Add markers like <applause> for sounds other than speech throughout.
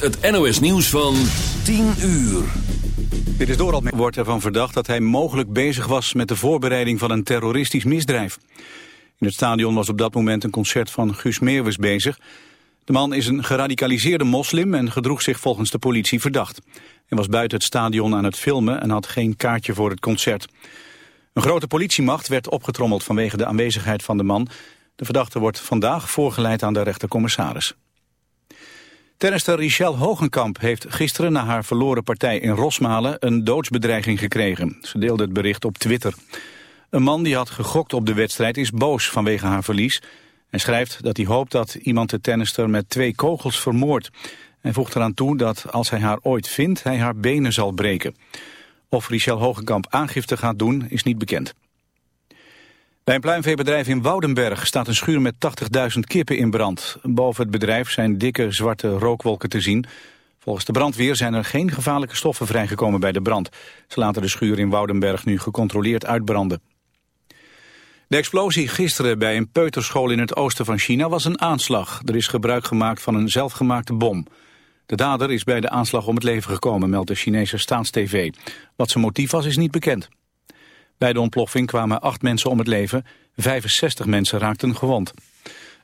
het NOS nieuws van 10 uur. Dit is Dorald wordt ervan verdacht dat hij mogelijk bezig was met de voorbereiding van een terroristisch misdrijf. In het stadion was op dat moment een concert van Guus Meeuwis bezig. De man is een geradicaliseerde moslim en gedroeg zich volgens de politie verdacht. Hij was buiten het stadion aan het filmen en had geen kaartje voor het concert. Een grote politiemacht werd opgetrommeld vanwege de aanwezigheid van de man. De verdachte wordt vandaag voorgeleid aan de rechtercommissaris. Tennister Richelle Hogenkamp heeft gisteren na haar verloren partij in Rosmalen een doodsbedreiging gekregen. Ze deelde het bericht op Twitter. Een man die had gegokt op de wedstrijd is boos vanwege haar verlies. en schrijft dat hij hoopt dat iemand de tennister met twee kogels vermoordt. En voegt eraan toe dat als hij haar ooit vindt, hij haar benen zal breken. Of Richelle Hogenkamp aangifte gaat doen, is niet bekend. Bij een pluimveebedrijf in Woudenberg staat een schuur met 80.000 kippen in brand. Boven het bedrijf zijn dikke zwarte rookwolken te zien. Volgens de brandweer zijn er geen gevaarlijke stoffen vrijgekomen bij de brand. Ze laten de schuur in Woudenberg nu gecontroleerd uitbranden. De explosie gisteren bij een peuterschool in het oosten van China was een aanslag. Er is gebruik gemaakt van een zelfgemaakte bom. De dader is bij de aanslag om het leven gekomen, meldt de Chinese staatstv. Wat zijn motief was is niet bekend. Bij de ontploffing kwamen acht mensen om het leven, 65 mensen raakten gewond.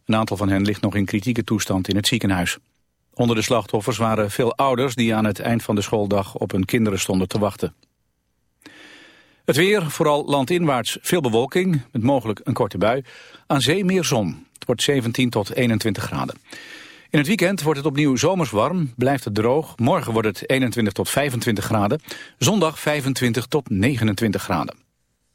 Een aantal van hen ligt nog in kritieke toestand in het ziekenhuis. Onder de slachtoffers waren veel ouders die aan het eind van de schooldag op hun kinderen stonden te wachten. Het weer, vooral landinwaarts, veel bewolking, met mogelijk een korte bui. Aan zee meer zon. Het wordt 17 tot 21 graden. In het weekend wordt het opnieuw zomers warm, blijft het droog. Morgen wordt het 21 tot 25 graden. Zondag 25 tot 29 graden.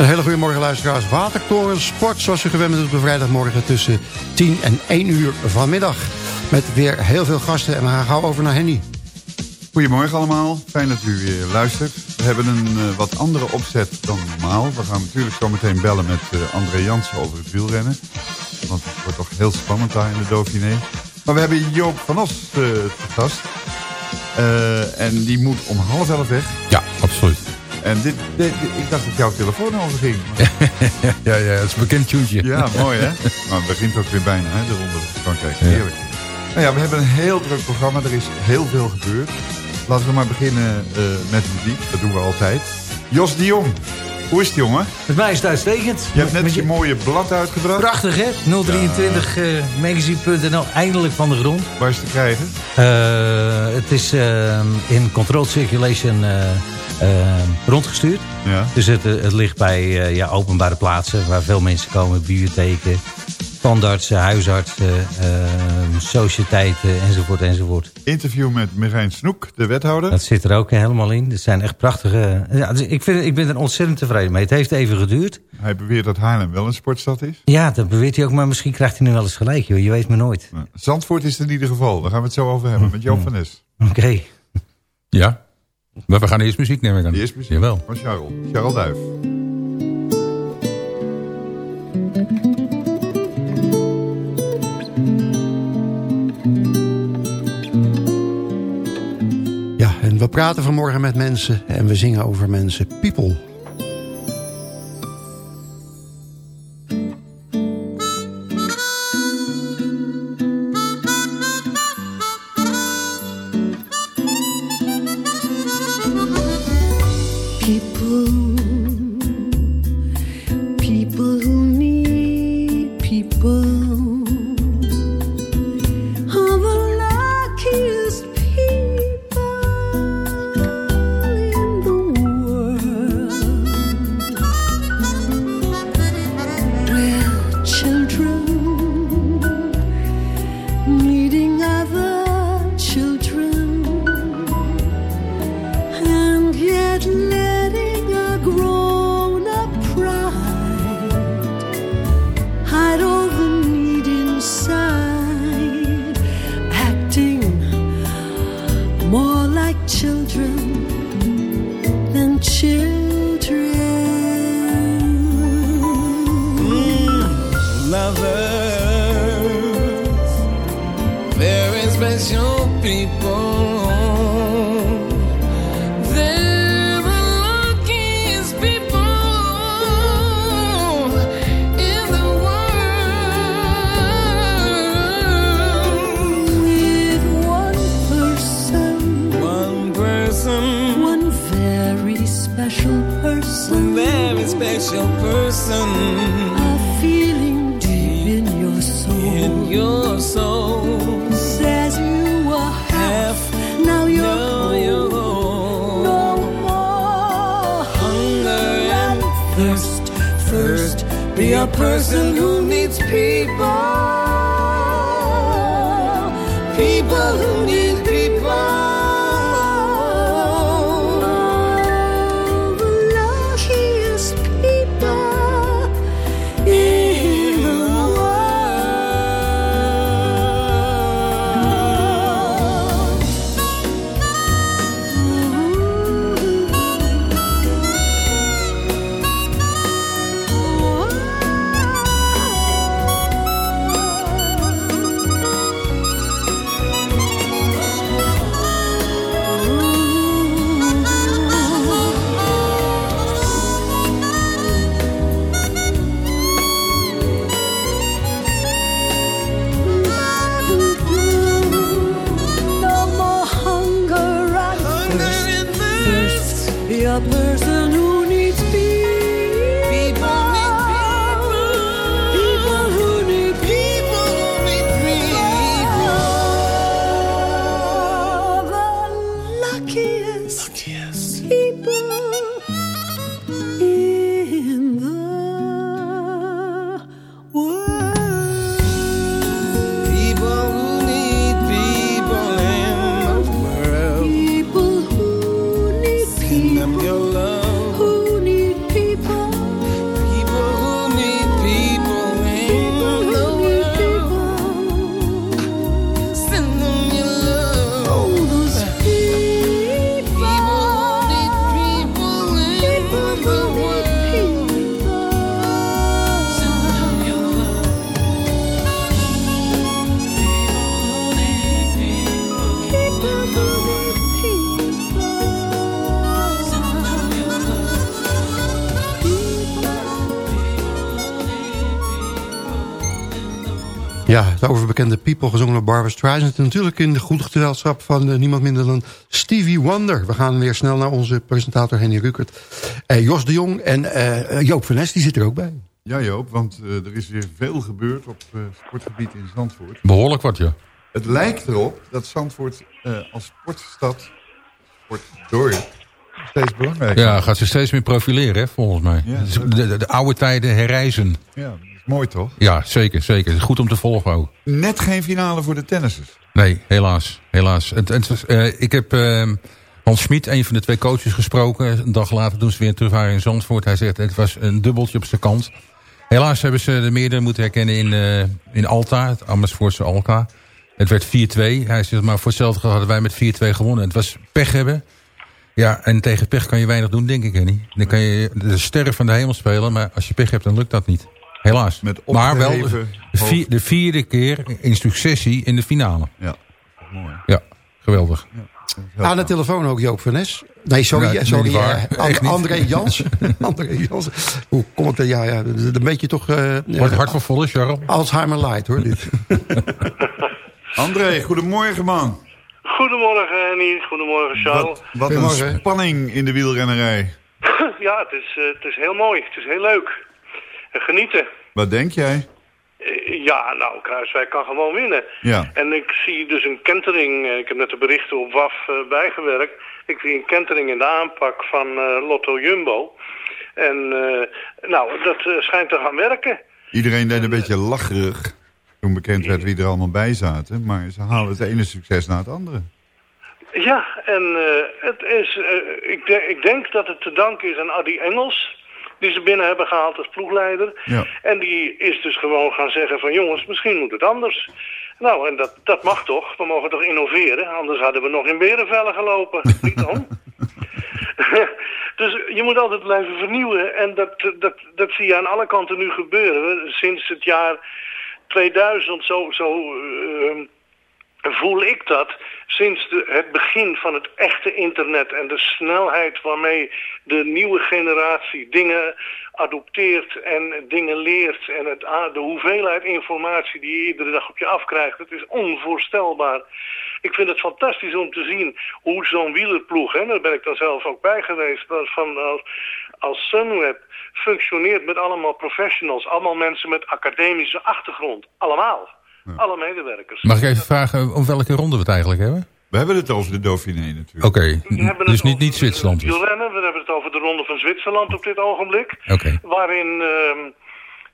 Een hele goede morgen luisteraars. Watertoren Sport zoals u gewend bent op de vrijdagmorgen tussen 10 en 1 uur vanmiddag. Met weer heel veel gasten en we gaan gauw over naar Henny. Goedemorgen allemaal, fijn dat u weer luistert. We hebben een uh, wat andere opzet dan normaal. We gaan natuurlijk zo meteen bellen met uh, André Jansen over het wielrennen. Want het wordt toch heel spannend daar in de Dauphiné. Maar we hebben Joop van Os uh, te gast. en die moet om half elf weg. Ja, absoluut. En dit, dit, ik dacht dat jouw telefoon overging. <laughs> ja, ja, het is een bekend tuentje. Ja, mooi hè. Maar het begint ook weer bijna, hè, de ronde van Frankrijk. Heerlijk. Nou ja, we hebben een heel druk programma. Er is heel veel gebeurd. Laten we maar beginnen uh, met muziek. Dat doen we altijd. Jos de Jong. Hoe is het, jongen? Met mij is het uitstekend. Je hebt net Met je mooie blad uitgebracht. Prachtig, hè? 023 eh, magazine.nl, eindelijk van de grond. Waar is het te krijgen? Eh, het is in Controlled Circulation rondgestuurd. Ja. Dus het, eh, het ligt bij eh, ja, openbare plaatsen waar veel mensen komen. Bibliotheken, tandartsen, huisartsen, eh, sociëteiten enzovoort enzovoort. Interview met Merijn Snoek, de wethouder. Dat zit er ook helemaal in. Het zijn echt prachtige... Ja, dus ik, vind, ik ben er ontzettend tevreden mee. Het heeft even geduurd. Hij beweert dat Haarlem wel een sportstad is. Ja, dat beweert hij ook, maar misschien krijgt hij nu wel eens gelijk. Joh. Je weet maar nooit. Nou, Zandvoort is het in ieder geval. Daar gaan we het zo over hebben met Joop van Nes. Oké. Ja. Maar we gaan eerst muziek nemen dan. Eerst muziek Jawel. van Charles. Charles Duif. Ja, en we praten vanmorgen met mensen en we zingen over mensen. People. People, be a person who needs people. People who need Ja, het overbekende People gezongen door Barbara Streisand. En natuurlijk in de goede gezelschap van uh, niemand minder dan Stevie Wonder. We gaan weer snel naar onze presentator Henny Rukert. Uh, Jos de Jong en uh, Joop van Nes, die zit er ook bij. Ja Joop, want er is weer veel gebeurd op sportgebied in Zandvoort. Behoorlijk wat, ja. Het lijkt erop dat Zandvoort als sportstad, sportdorp, steeds belangrijker Ja, gaat zich steeds meer profileren, hè, volgens mij. Ja, de, de, de, oude tijden herreizen. Ja, Mooi toch? Ja, zeker. zeker. Goed om te volgen ook. Net geen finale voor de tennissers? Nee, helaas. helaas. Het, het, uh, ik heb uh, Hans Schmid, een van de twee coaches, gesproken. Een dag later toen ze weer terug waren in Zandvoort. Hij zegt het was een dubbeltje op zijn kant. Helaas hebben ze de meerdere moeten herkennen in, uh, in Alta, het Amersfoortse Alta. Het werd 4-2. Hij zegt, maar voor hetzelfde hadden wij met 4-2 gewonnen. Het was pech hebben. Ja, en tegen pech kan je weinig doen, denk ik, Henny. Dan kan je de sterren van de hemel spelen, maar als je pech hebt, dan lukt dat niet. Helaas. Met maar wel de, vier, de, vierde keer in successie in de finale. Ja, mooi. Ja, geweldig. Ja, Aan de telefoon ook Joop van Nes. Nee, sorry, ja, sorry uh, André Jans. <laughs> André Jans. Hoe kom ik er? Ja, ja, een beetje toch... Uh, Wordt hard voor volle, Charles. Alzheimer light, hoor, dit. <laughs> André, goedemorgen, man. Goedemorgen, Henny. Goedemorgen, Charles. Wat, wat een spanning in de wielrennerij. <laughs> ja, het is, uh, het is heel mooi. Het is heel leuk genieten. Wat denk jij? Eh, ja, nou, Kruiswijk kan gewoon winnen. Ja. En ik zie dus een kentering, eh, ik heb net de berichten op WAF uh, bijgewerkt. Ik zie een kentering in de aanpak van uh, Lotto Jumbo. En nou, dat schijnt te gaan werken. Iedereen deed een beetje lacherig toen bekend werd wie er allemaal bij zaten. Maar ze halen het ene succes na het andere. Ja, en het is, ik, de, ik denk dat het te danken is aan Adi Engels die ze binnen hebben gehaald als ploegleider. Ja. En die is dus gewoon gaan zeggen van jongens, misschien moet het anders. Nou, en dat, dat mag toch. We mogen toch innoveren. Anders hadden we nog in berenvellen gelopen. <laughs> Niet dan? <laughs> dus je moet altijd blijven vernieuwen. En dat, dat, dat zie je aan alle kanten nu gebeuren. Sinds het jaar 2000 zo, zo uh, voel ik dat sinds het begin van het echte internet en de snelheid waarmee de nieuwe generatie dingen adopteert en dingen leert en het, de hoeveelheid informatie die je iedere dag op je afkrijgt, het is onvoorstelbaar. Ik vind het fantastisch om te zien hoe zo'n wielerploeg, en daar ben ik dan zelf ook bij geweest, van als, als Sunweb functioneert met allemaal professionals, allemaal mensen met academische achtergrond, allemaal. Alle medewerkers. Mag ik even vragen om welke ronde we het eigenlijk hebben? We hebben het over de Dauphiné natuurlijk. Oké, dus niet, niet Zwitserland. Dus. We hebben het over de ronde van Zwitserland op dit ogenblik. Oké. Waarin... Uh,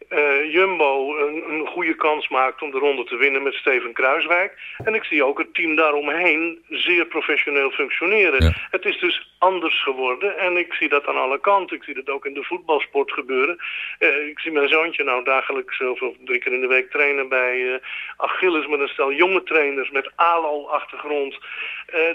uh, Jumbo een, een, goede kans maakt om de ronde te winnen met Steven Kruiswijk. En ik zie ook het team daaromheen zeer professioneel functioneren. Ja. Het is dus anders geworden en ik zie dat aan alle kanten. Ik zie dat ook in de voetbalsport gebeuren. Uh, ik zie mijn zoontje nou dagelijks of drie keer in de week trainen bij uh, Achilles met een stel jonge trainers met ALO-achtergrond.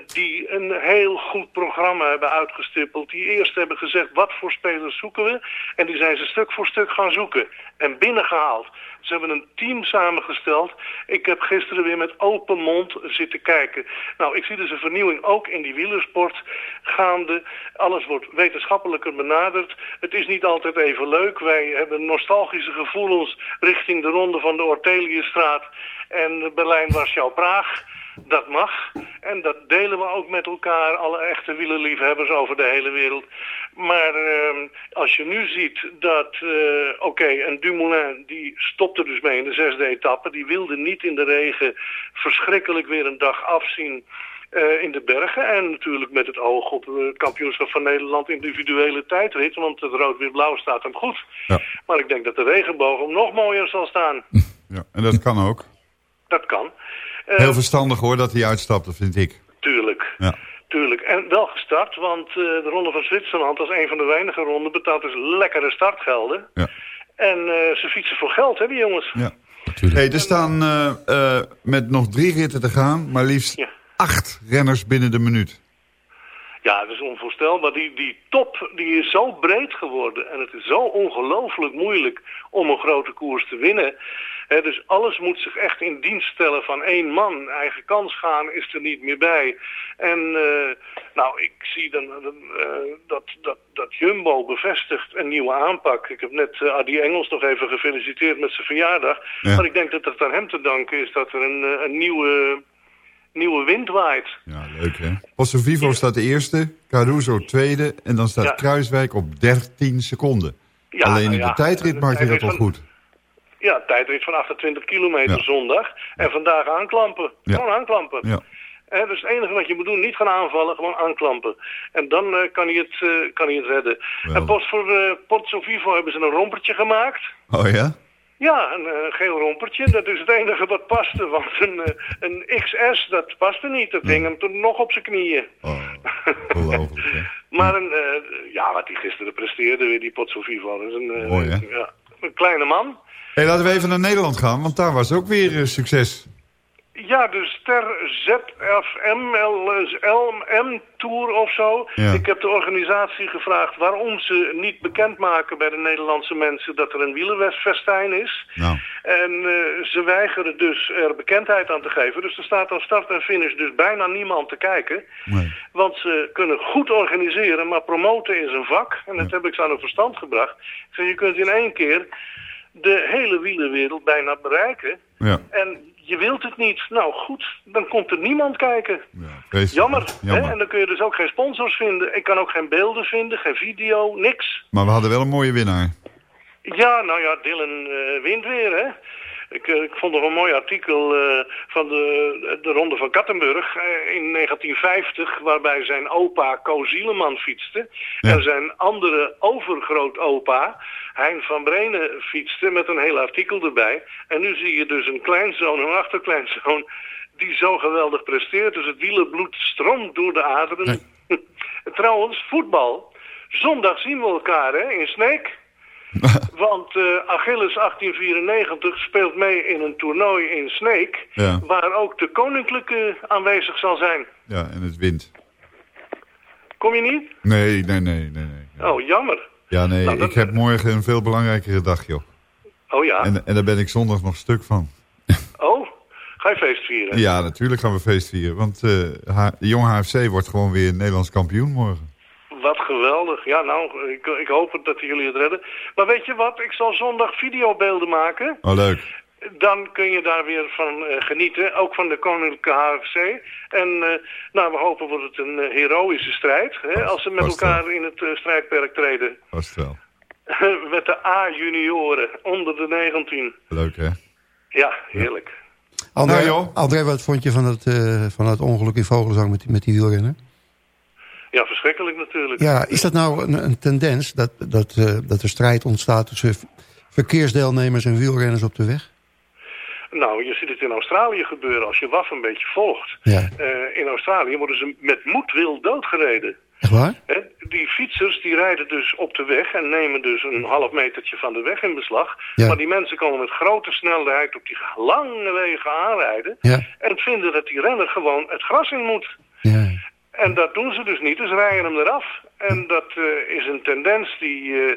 die een heel goed programma hebben uitgestippeld. Die eerst hebben gezegd wat voor spelers zoeken we. En die zijn ze stuk voor stuk gaan zoeken en binnengehaald. Ze hebben een team samengesteld. Ik heb gisteren weer met open mond zitten kijken. Nou, ik zie dus een vernieuwing ook in die wielersport gaande. Alles wordt wetenschappelijker benaderd. Het is niet altijd even leuk. Wij hebben nostalgische gevoelens richting de ronde van de Orteliusstraat en Berlijn-Warschau-Praag. Dat mag. En dat delen we ook met elkaar, alle echte wielerliefhebbers over de hele wereld. Maar uh, als je nu ziet dat, uh, oké, okay, en Dumoulin die stopte dus mee in de zesde etappe. Die wilde niet in de regen verschrikkelijk weer een dag afzien uh, in de bergen. En natuurlijk met het oog op het kampioenschap van Nederland individuele tijdrit. Want het rood-wit-blauw staat hem goed. Ja. Maar ik denk dat de regenboog hem nog mooier zal staan. <laughs> Ja, en dat kan ook. Dat kan. Uh, Heel verstandig hoor dat hij uitstapte, vind ik. Tuurlijk. Ja. Tuurlijk. En wel gestart, want uh, de Ronde van Zwitserland als een van de weinige ronden betaalt dus lekkere startgelden. Ja. En uh, ze fietsen voor geld, hè, die jongens. Ja. Hey, er staan uh, met nog drie ritten te gaan, maar liefst ja. acht renners binnen de minuut. Ja, dat is onvoorstelbaar. Die, die top die is zo breed geworden en het is zo ongelooflijk moeilijk om een grote koers te winnen. Dus alles moet zich echt in dienst stellen van één man. Eigen kans gaan is er niet meer bij. En eh, nou, ik zie dan, eh, dat, dat, dat Jumbo bevestigt een nieuwe aanpak. Ik heb net uh, Adi Engels nog even gefeliciteerd met zijn verjaardag. Ja. Maar ik denk dat het aan hem te danken is dat er een, een nieuwe, nieuwe wind waait. Ja, leuk hè. Posso Vivo staat de eerste, Caruso tweede en dan staat Ja. Kruiswijk op 13 seconden. Ja, Alleen nou in de ja, tijdrit de maakt hij dat wel goed. Ja, tijdrit van 28 kilometer Ja. zondag. En vandaag aanklampen. Ja. Gewoon aanklampen. Ja. Hè, dus het enige wat je moet doen, niet gaan aanvallen, gewoon aanklampen. En dan eh, kan, hij het, eh, kan hij het redden. En pas voor Vivo hebben ze een rompertje gemaakt. Oh ja? Ja, een geel rompertje. Dat is het enige wat paste. Want een, een XS, dat paste niet. Dat hing hem toen nog op zijn knieën. Ongelooflijk hè. <laughs> Maar een, ja, wat hij gisteren presteerde, weer die Potso Vivo. Dat is een, Mooi, hè? Ja, een kleine man. Hey, laten we even naar Nederland gaan, want daar was ook weer eh, succes. Ja, de Ster ZFM LM Tour of zo. Ja. Ik heb de organisatie gevraagd waarom ze niet bekendmaken bij de Nederlandse mensen dat er een wielerfestijn is. Nou, En eh, ze weigeren dus er bekendheid aan te geven. Dus er staat aan start en finish dus bijna niemand te kijken. nee. Want ze kunnen goed organiseren, maar promoten is een vak. En dat heb ik ze aan hun verstand gebracht. Ik zeg, je kunt in één keer de hele wielerwereld bijna bereiken. Ja, En je wilt het niet. Nou goed, dan komt er niemand kijken. vreselijk. Jammer. Jammer. Hè? En dan kun je dus ook geen sponsors vinden. Ik kan ook geen beelden vinden, geen video, niks. Maar we hadden wel een mooie winnaar. Ja, nou ja, Dylan eh, wint weer, hè. Ik, eh, ik vond nog een mooi artikel eh, van de, de Ronde van Kattenburg eh, in 1950... waarbij zijn opa Co Zieleman fietste... en zijn andere overgrootopa, Hein van Brenen, fietste... met een heel artikel erbij. En nu zie je dus een kleinzoon en een achterkleinzoon... die zo geweldig presteert. Dus het wielenbloed stroomt door de aderen. <laughs> Trouwens, voetbal. Zondag zien we elkaar, hè, in Sneek. <laughs> Want eh, Achilles 1894 speelt mee in een toernooi in Sneek... Ja. waar ook de koninklijke aanwezig zal zijn. Ja, en het wint. Kom je niet? Nee, nee, nee, nee. nee. Oh, jammer. Ja, nee, Nou, dan- ik heb morgen een veel belangrijkere dag, joh. Oh ja. En, en daar ben ik zondag nog stuk van. <laughs> Oh, ga je feest vieren? Ja, natuurlijk gaan we feest vieren. Want H- de Jong HFC wordt gewoon weer Nederlands kampioen morgen. Wat geweldig. Ja, nou, ik, ik hoop dat jullie het redden. Maar weet je wat? Ik zal zondag videobeelden maken. Oh, leuk. Dan kun je daar weer van eh, genieten. Ook van de Koninklijke HFC. En eh, nou, we hopen wordt het een eh, heroïsche strijd. Hè, als ze met wel. elkaar in het strijdperk treden. Vast wel. <laughs> met de A-junioren onder de 19. Leuk, hè? Ja, heerlijk. André, Nou, joh. André, wat vond je van het, eh, van het ongeluk in Vogelzang met, die- met die wielrenner? Ja, verschrikkelijk natuurlijk. Ja, is dat nou een, een tendens dat, dat, eh, dat er strijd ontstaat tussen verkeersdeelnemers en wielrenners op de weg? Nou, je ziet het in Australië gebeuren als je WAF een beetje volgt. Ja. Eh, in Australië worden ze met moedwil doodgereden. Echt waar? Die fietsers die rijden dus op de weg en nemen dus een half metertje van de weg in beslag. Ja. Maar die mensen komen met grote snelheid op die lange wegen aanrijden. Ja. En vinden dat die renner gewoon het gras in moet. En dat doen ze dus niet, dus rijden hem eraf. En dat eh, is een tendens die, eh,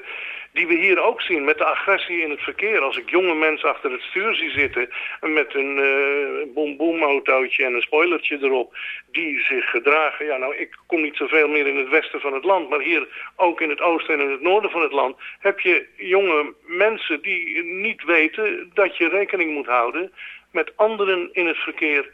die we hier ook zien met de agressie in het verkeer. Als ik jonge mensen achter het stuur zie zitten met een eh boom-boom autootje en een spoilertje erop, die zich gedragen. Ja, nou, ik kom niet zoveel meer in het westen van het land, maar hier ook in het oosten en in het noorden van het land heb je jonge mensen die niet weten dat je rekening moet houden met anderen in het verkeer.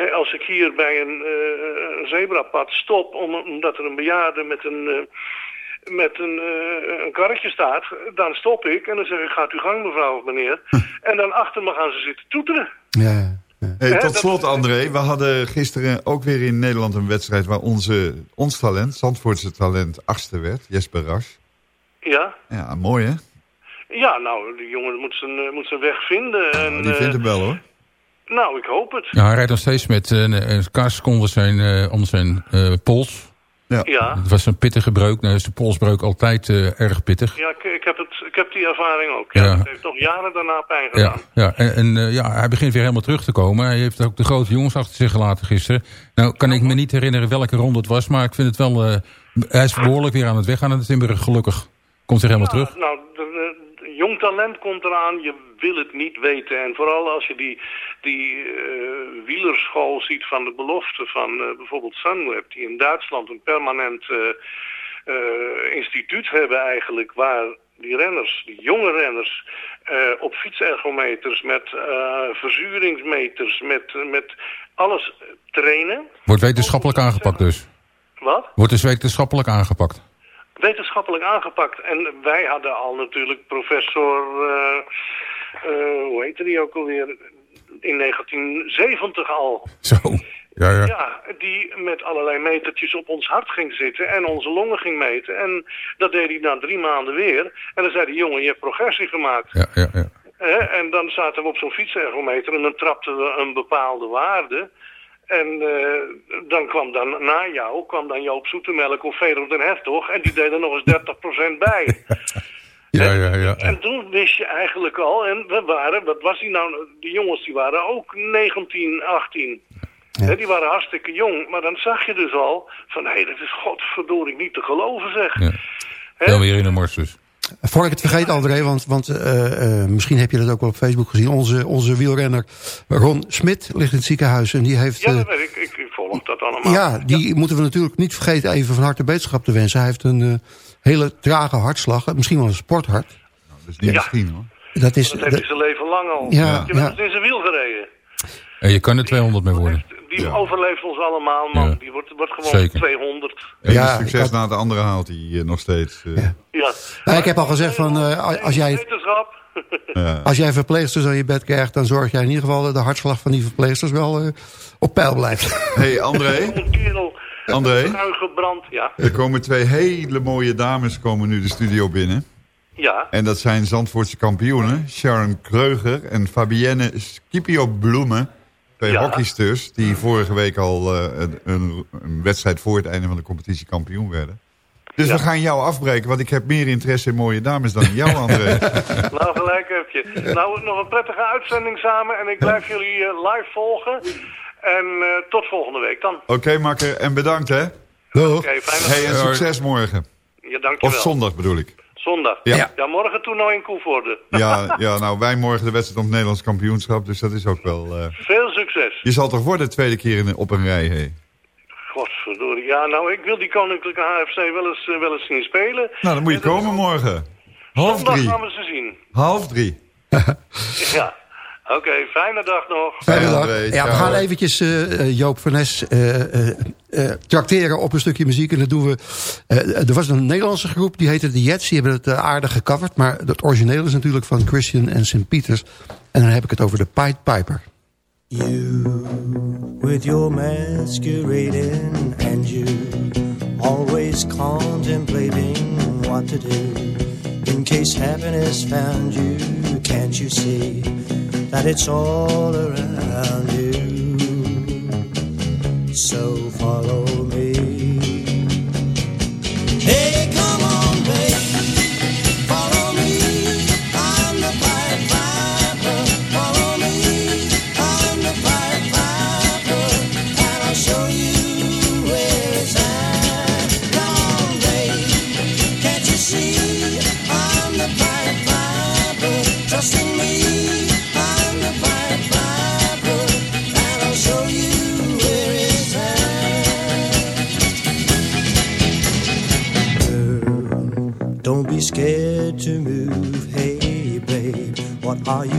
Hè, Als ik hier bij een, eh, een zebrapad stop om, omdat er een bejaarde met een, eh, met een, eh, een karretje staat, dan stop ik en dan zeg ik gaat uw gang mevrouw of meneer. En dan achter me gaan ze zitten toeteren. Ja. Hey, tot dat- slot, André. We hadden gisteren ook weer in Nederland een wedstrijd... waar onze, ons talent, Zandvoortse talent, achtste werd. Jesper Ras. Ja? Ja, mooi hè? Ja, nou, die jongen moet zijn, eh, moet zijn weg vinden. En, Oh, die eh, vindt hem wel hoor. Nou, ik hoop het. Ja, hij rijdt nog steeds met eh, een, een kaartseconde zijn, eh, om zijn eh, pols. Ja. Ja. Het was een pittige breuk. Nou is de polsbreuk altijd eh, erg pittig. Ja, ik, ik, heb het, ik heb die ervaring ook. Ja, Ja. Het heeft nog jaren daarna pijn Ja, gedaan. ja, en, en, eh, ja, hij begint weer helemaal terug te komen. Hij heeft ook de grote jongens achter zich gelaten gisteren. Nou kan ik me niet herinneren welke ronde het was, maar ik vind het wel... eh, hij is behoorlijk weer aan het weg aan het Timburg, gelukkig. Komt weer helemaal Ja, terug. Nou, de, de jong talent komt eraan, je wil het niet weten. En vooral als je die, die uh, wielerschool ziet van de belofte van uh, bijvoorbeeld Sunweb... die in Duitsland een permanent uh, instituut hebben eigenlijk... waar die renners, die jonge renners, op fietsergometers... met verzuringsmeters, met, met alles trainen. Wordt wetenschappelijk aangepakt dus? Wat? Wordt dus wetenschappelijk aangepakt? Wetenschappelijk aangepakt. En wij hadden al natuurlijk professor, uh, uh, hoe heette die ook alweer, in 1970 al. Zo, ja, ja. Ja, die met allerlei metertjes op ons hart ging zitten en onze longen ging meten. En dat deed hij na drie maanden weer. En dan zei die jongen, je hebt progressie gemaakt. Ja, ja, ja. en dan zaten we op zo'n fietsergometer en dan trapten we een bepaalde waarde. En uh, dan kwam dan na jou, kwam dan Joop Zoetemelk of Fedor den Hertog. En die deden nog eens 30% bij. <laughs> ja, ja, ja. En toen wist je eigenlijk al, en we waren, wat was die nou, die jongens die waren ook 19, 18. Ja. die waren hartstikke jong, maar dan zag je dus al van, hé, hey, dat is godverdorie niet te geloven zeg. Ja. Meer in de mors dus. Voor ik het vergeet, André, want, want uh, uh, misschien heb je dat ook wel op Facebook gezien. Onze, onze wielrenner Ron Smit ligt in het ziekenhuis. En die heeft, ja, dat weet ik. ik. Ik volg dat allemaal. Ja, die ja. moeten we natuurlijk niet vergeten even van harte beterschap te wensen. Hij heeft een uh, hele trage hartslag. Misschien wel een sporthart. Nou, dat is niet ja. misschien hoor. Dat, is, dat heeft hij zijn leven lang al. Ja, je bent ja. in zijn wiel gereden. En je kan er 200 mee worden. Die ja. overleeft ons allemaal, man. Ja. Die wordt, wordt gewoon Zeker. 200. Eén ja, succes had... na de andere haalt hij uh, nog steeds. Uh. Ja. ja. Nou, ik heb al gezegd van, uh, als jij... <laughs> Als jij verpleegsters aan je bed krijgt, dan zorg jij in ieder geval dat de hartslag van die verpleegsters wel op peil blijft. Hé, <laughs> hey, André. André. Gebrand, ja. Er komen twee hele mooie dames komen nu de studio binnen. Ja. En dat zijn Zandvoortse kampioenen. Sharon Kreuger en Fabienne Scipio Bloemen. Twee ja. hockeysters die vorige week al uh, een, een, wedstrijd voor het einde van de competitie kampioen werden. Dus ja. we gaan jou afbreken, want ik heb meer interesse in mooie dames dan jou, <laughs> André. nou, gelijk heb je. Nou, nog een prettige uitzending samen en ik blijf jullie uh, live volgen. En uh, tot volgende week dan. Oké, okay, makker. En bedankt, hè. Doeg. Okay, hey, en succes morgen. Ja, dankjewel. Of zondag bedoel ik. Zondag. Ja. ja, morgen toernooi in Koevoorde. <laughs> Ja, ja, nou wij morgen de wedstrijd om het Nederlands kampioenschap, dus dat is ook wel... Uh... Veel succes. Je zal toch worden de tweede keer in, op een rij, hé? Godverdorie. Ja, nou ik wil die koninklijke HFC wel eens, uh, wel eens zien spelen. Nou, dan moet je en komen morgen. Half Zondag drie. gaan we ze zien. Half drie. <laughs> ja. Oké, okay, fijne dag nog. Fijne dag. Ja, we gaan eventjes uh, Joop van Nes uh, uh, trakteren op een stukje muziek. En dat doen we... er was een Nederlandse groep, die heette The Jets. Die hebben het aardig gecoverd. Maar het origineel is natuurlijk van Christian en St. Peters. En dan heb ik het over de Pied Piper. You, with your masquerading and you always contemplating what to do. In case happiness found you, can't you see that it's all around you? So follow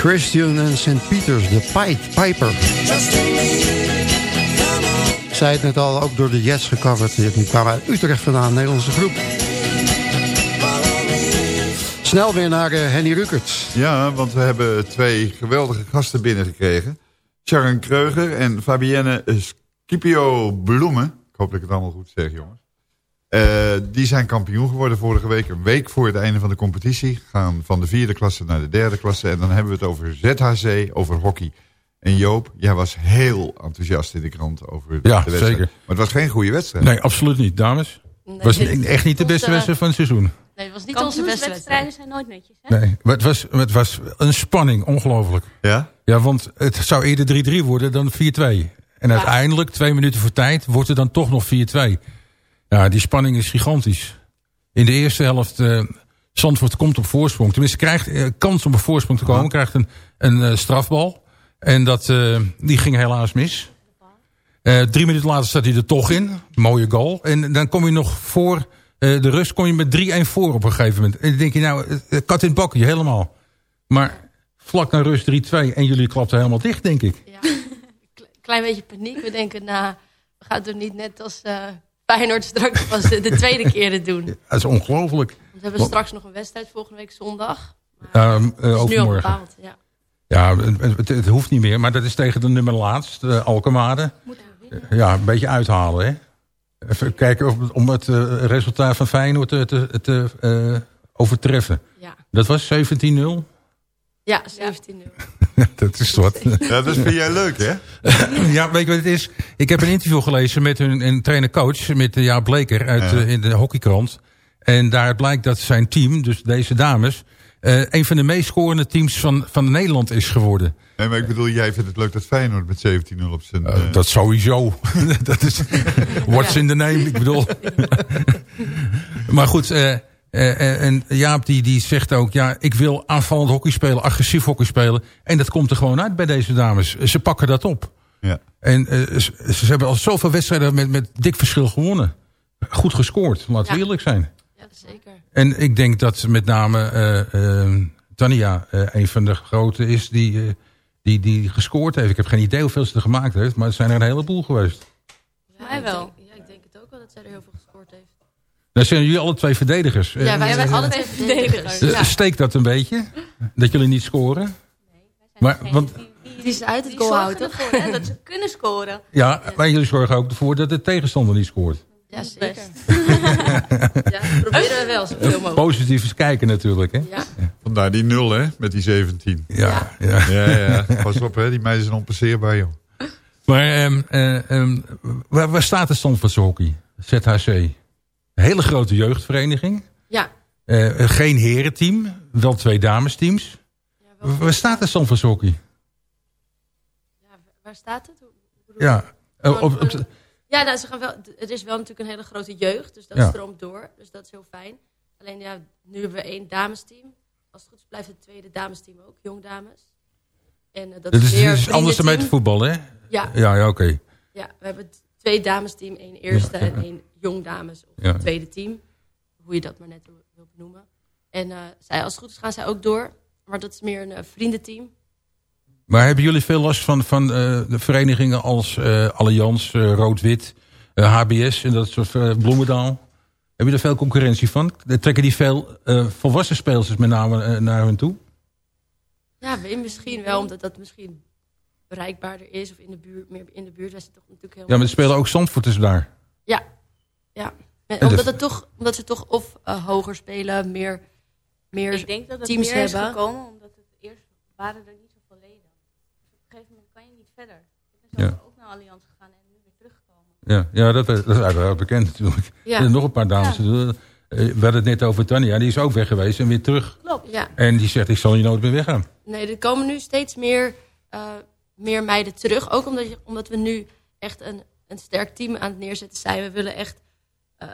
Christian en St. Peters, de Pipe Piper. Zei het net al, ook door de Jets gecoverd. Die kwamen uit Utrecht vandaan, Nederlandse groep. Snel weer naar eh, Henny Rukert. Ja, want we hebben twee geweldige gasten binnengekregen. Sharon Kreuger en Fabienne Scipio Bloemen. Ik hoop dat ik het allemaal goed zeg, jongens. Eh, die zijn kampioen geworden vorige week. Een week voor het einde van de competitie. Gaan van de vierde klasse naar de derde klasse. En dan hebben we het over ZHC, over hockey. En Joop, jij was heel enthousiast in de krant over de, Ja, de wedstrijd. zeker. Maar het was geen goede wedstrijd. Nee, absoluut niet, dames. Het was echt niet de beste onze- wedstrijd van het seizoen. Nee, het was niet onze beste wedstrijd. Kampioenswedstrijden zijn nooit netjes, hè? Nee, maar het was, het was een spanning, ongelooflijk. Ja? Ja, want het zou eerder 3-3 worden dan 4-2. En uiteindelijk, twee minuten voor tijd, wordt het dan toch nog 4-2. Ja, die spanning is gigantisch. In de eerste helft, eh Zandvoort komt op voorsprong. Tenminste, krijgt eh, kans om op voorsprong te komen. Krijgt een, een eh, strafbal. En dat, eh, die ging helaas mis. Eh, drie minuten later staat hij er toch in. Mooie goal. En dan kom je nog voor eh, de rust. Kom je met 3-1 voor op een gegeven moment. En dan denk je nou, kat in het bakje helemaal. Maar vlak na rust 3-2. En jullie klapten helemaal dicht, denk ik. <laughs> Klein beetje paniek. We denken, nou, we gaan het er niet net als eh Feyenoord straks pas de, de tweede keer het doen. <laughs> Dat is ongelooflijk. We hebben straks nog een wedstrijd volgende week zondag. Ehm, eh, is nu al overmorgen. bepaald, ja. Ja, het, het, het hoeft niet meer. Maar dat is tegen de nummer laatst, uh, Alkemade. Ja, een beetje uithalen, hè. Even kijken of, om het eh, resultaat van Feyenoord te, te, te eh, overtreffen. Ja. Dat was 17-0. Ja, 17 <laughs> dat is wat. Ja, dat vind jij leuk, hè? <laughs> ja, weet je wat het is? Ik heb een interview gelezen met hun een trainer-coach, met uh, Jaap Bleker uit, Ja. uh, in de hockeykrant. En daar blijkt dat zijn team, dus deze dames, uh, een van de meest scorende teams van, van Nederland is geworden. Nee, maar ik bedoel, jij vindt het leuk dat Feyenoord met 17-0 op zijn... Uh, dat sowieso. <laughs> dat is what's in the name, ik bedoel. maar goed, uh, uh, en Jaap die, die zegt ook... ja, ik wil aanvallend hockey spelen, agressief hockey spelen. En dat komt er gewoon uit bij deze dames. Ze pakken dat op. Ja. En ze, ze, hebben al zoveel wedstrijden met, met dik verschil gewonnen. Goed gescoord, laten we Ja. eerlijk zijn. Ja, zeker. En ik denk dat met name uh, Tania een van de grote is die, die, die gescoord heeft. Ik heb geen idee hoeveel ze er gemaakt heeft, maar het zijn er een heleboel geweest. Mij wel. Ja, ik denk het ook wel dat zij er heel veel. Nou zijn jullie alle twee verdedigers. Ja, wij zijn alle twee verdedigers. Ja. Steekt dat een beetje? Dat jullie niet scoren? Nee, wij maar, want, die is uit het goal ervoor hè, dat ze <laughs> kunnen scoren. ja, maar jullie zorgen ook ervoor dat de tegenstander niet scoort. Ja, zeker. <laughs> <laughs> ja, proberen we wel zoveel mogelijk. Positief is kijken natuurlijk, hè? Ja. Vandaar die 0, hè, met die 17. Ja, ja. Ja, ja. Pas op, hè, die meiden zijn onpasseerbaar, joh. Maar um, uh, um, waar, waar, staat de Stamfordse hockey? ZHC. Hele grote jeugdvereniging. Ja. Uh, geen herenteam, wel twee damesteams. Ja, wel waar staat de Stamfordse hockey? Ja, waar staat het? Ja, op, op, op, ja nou, ze gaan wel, het is wel natuurlijk een hele grote jeugd, dus dat ja. stroomt door. Dus dat is heel fijn. Alleen ja, nu hebben we één damesteam. Als het goed is blijft het tweede damesteam ook, jong dames. En uh, dat is, meer het is anders dan met voetbal, hè? Ja. Ja, ja oké. Okay. Ja, we hebben twee damesteam, één eerste ja, ja. en één jong dames. Of ja. tweede team. Hoe je dat maar net wil benoemen. En uh, zij, als het goed is gaan zij ook door. Maar dat is meer een uh, vriendenteam. Maar hebben jullie veel last van, van uh, de verenigingen als Allianz, Rood-Wit, HBS en dat soort Bloemendaal? Heb je er veel concurrentie van? Trekken die veel volwassen spelers met name naar hun toe? Ja, misschien wel, omdat dat misschien bereikbaarder is. Of in de buurt, meer in de buurt. Wij toch natuurlijk heel ja, maar er spelen ook Zandvoorters daar. Ja, ja. En omdat, het toch, omdat ze toch of uh, hoger spelen, meer, meer Ik denk dat het teams meer hebben. is gekomen omdat het eerst waren er niet zoveel leden. Dus op een gegeven moment kan je niet verder. Ik ben zelf ja. ook naar Allianz gegaan en nu weer teruggekomen. Ja, ja dat, dat is uiteraard bekend natuurlijk. Ja. Er zijn nog een paar dames. Ja. We hadden het net over Tanja, die is ook weg geweest en weer terug. Klopt, ja. En die zegt, ik zal hier nooit meer weggaan. Nee, er komen nu steeds meer, uh, meer meiden terug. Ook omdat, je, omdat we nu echt een, een sterk team aan het neerzetten zijn. We willen echt, uh,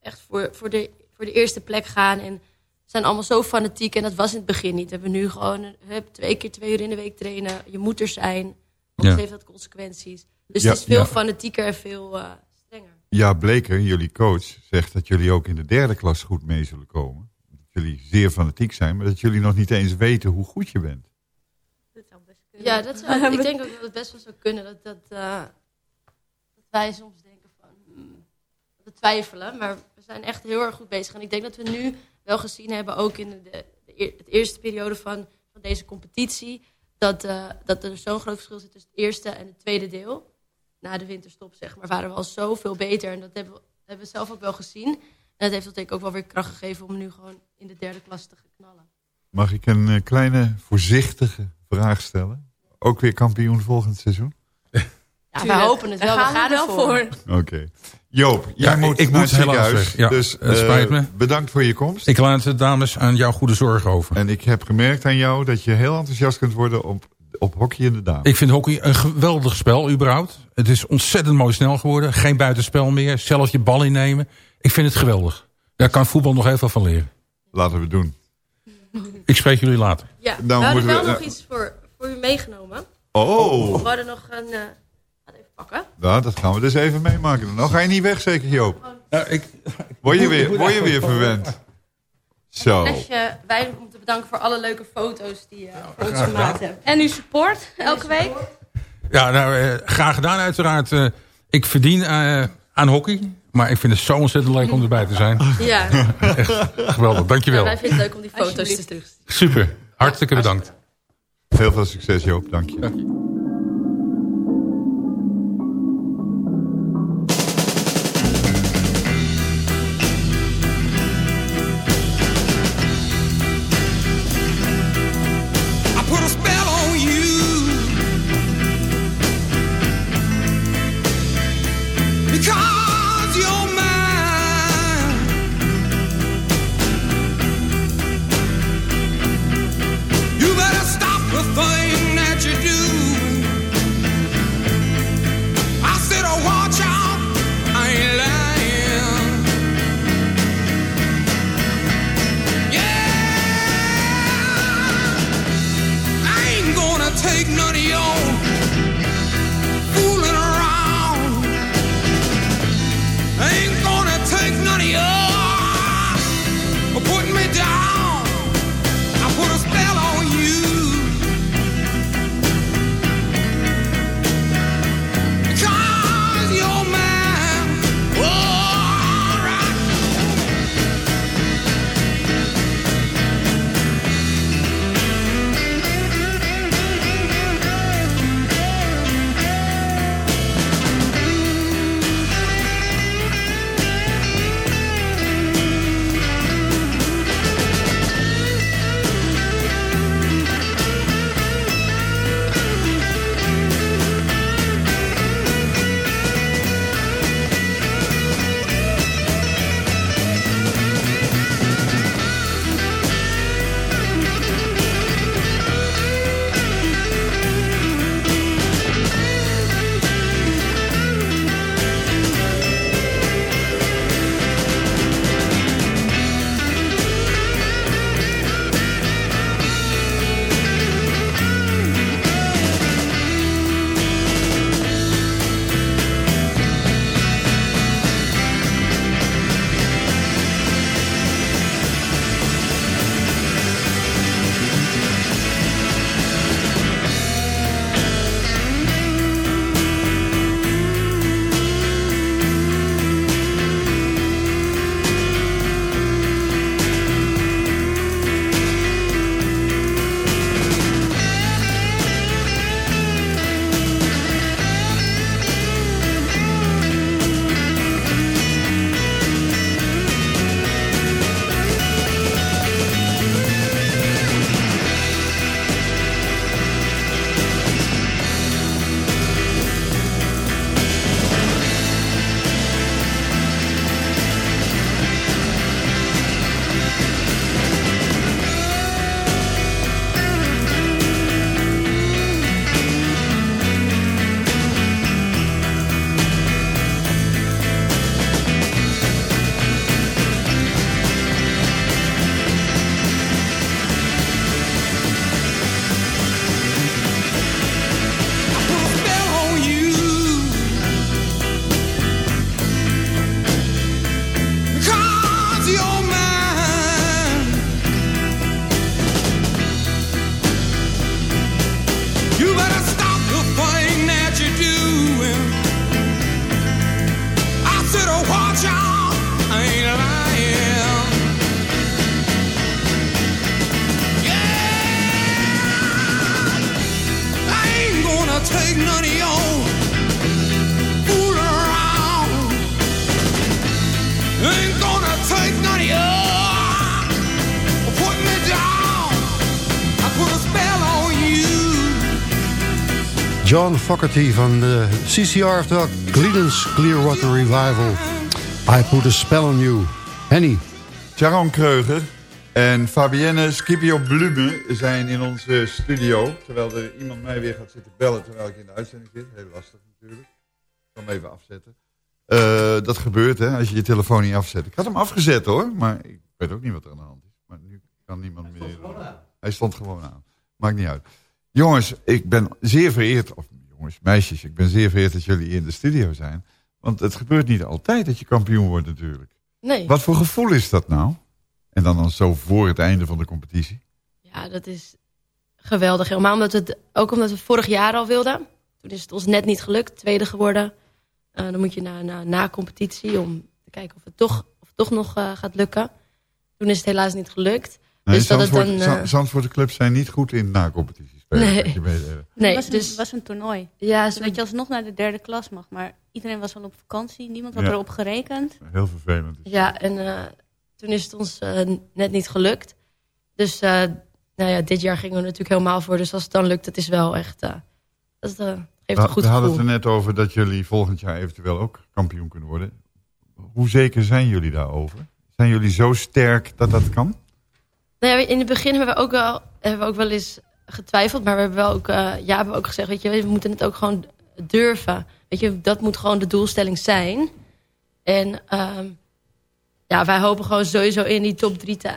echt voor, voor, de, voor de eerste plek gaan. En zijn allemaal zo fanatiek. En dat was in het begin niet. We hebben nu gewoon hup, twee keer twee uur in de week trainen. Je moet er zijn. Ja. heeft dat consequenties. Dus ja, het is veel ja. fanatieker en veel uh, strenger. Ja, Bleker, jullie coach, zegt dat jullie ook in de derde klas goed mee zullen komen. Dat jullie zeer fanatiek zijn, maar dat jullie nog niet eens weten hoe goed je bent. Ja, dat zou, ik denk ook dat het best wel zou kunnen. Dat, dat, eh, dat wij soms denken van... hmm, dat we twijfelen. Maar we zijn echt heel erg goed bezig. En ik denk dat we nu wel gezien hebben, ook in de, de, het eerste periode van, van deze competitie... Dat, eh, dat er zo'n groot verschil zit tussen het eerste en het tweede deel. Na de winterstop, zeg maar, waren we al zoveel beter. En dat hebben we, hebben we zelf ook wel gezien. En dat heeft ons denk ik ook wel weer kracht gegeven om nu gewoon in de derde klas te gaan knallen. Mag ik een eh, kleine, voorzichtige vraag stellen? Ook weer kampioen volgend seizoen? Ja, wij hopen het wel. Daar we gaan we ervoor. wel voor. Oké. Joop, jij Ja, moet ik- moet het helaas weg. Ja, dus het spijt eh, me. bedankt voor je komst. Ik laat de dames aan jouw goede zorg over. En ik heb gemerkt aan jou dat je heel enthousiast kunt worden op, op hockey in de dame. Ik vind hockey een geweldig spel, überhaupt. Het is ontzettend mooi snel geworden. Geen buitenspel meer. Zelf je bal innemen. Ik vind het geweldig. Daar kan voetbal nog heel veel van leren. Laten we het doen. Ik spreek jullie later. Ja, Dan we hadden moeten wel we- nog iets voor, voor u meegenomen. Oh, We hadden nog een... eh laat even pakken. nou, dat gaan we dus even meemaken. Nou ga je niet weg zeker, Joop. ik, Word je weer, word je weer verwend? Zo. Flesje wijn om te bedanken voor alle leuke foto's die je voor ons graag gemaakt hebt. En uw support elke week? Ja, nou, eh, graag gedaan uiteraard. Eh, ik verdien eh, aan hockey. Maar ik vind het zo ontzettend leuk om erbij te zijn. Ja. <laughs> Echt geweldig, dankjewel. wij vinden het leuk om die foto's te terug Super, hartstikke bedankt. Heel veel succes, Joop. Dank je. take none of your John Fogerty van de CCR, oftewel Cleedence Clearwater Revival. I put a spell on you. Henny. Sharon Kreuger en Fabienne Scipio Blume zijn in onze studio. Terwijl er iemand mij weer gaat zitten bellen terwijl ik in de uitzending zit. Heel lastig natuurlijk. Ik zal hem even afzetten. Eh, dat gebeurt hè, als je je telefoon niet afzet. Ik had hem afgezet hoor, maar ik weet ook niet wat er aan de hand is. Maar nu kan niemand meer... Hij stond gewoon aan. Maakt niet uit. Jongens, ik ben zeer vereerd, of jongens, meisjes, ik ben zeer vereerd dat jullie in de studio zijn. Want het gebeurt niet altijd dat je kampioen wordt natuurlijk. Nee. Wat voor gevoel is dat nou? En dan, dan zo voor het einde van de competitie. Ja, dat is geweldig. Helemaal omdat we het, ook omdat we vorig jaar al wilden. Toen is het ons net niet gelukt, tweede geworden. Eh, dan moet je naar na, na competitie om te kijken of het toch, of het toch nog eh, gaat lukken. Toen is het helaas niet gelukt. Nee, dus dat het dan... Eh, Zandvoortse clubs zijn niet goed in na-competitie spelen. Nee. Dat je weet. Nee, het was, dus- een, was een toernooi. Ja, Zodat je alsnog naar de derde klas mag. Maar iedereen was al op vakantie. Niemand had Ja. erop gerekend. Heel vervelend. Ja, en eh, toen is het ons eh, net niet gelukt. Dus eh, nou ja, dit jaar gingen we natuurlijk helemaal voor. Dus als het dan lukt, het is wel echt... eh, dat is, geeft We, een goed we hadden gevoel. het er net over dat jullie volgend jaar eventueel ook kampioen kunnen worden. Hoe zeker zijn jullie daarover? Zijn jullie zo sterk dat dat kan? Nou ja, in het begin hebben we ook wel, hebben we ook wel eens getwijfeld. Maar we hebben wel ook, eh, ja, hebben ook gezegd, weet je, we moeten het ook gewoon durven. Weet je, dat moet gewoon de doelstelling zijn. En ehm, ja, wij hopen gewoon sowieso in die top drie te,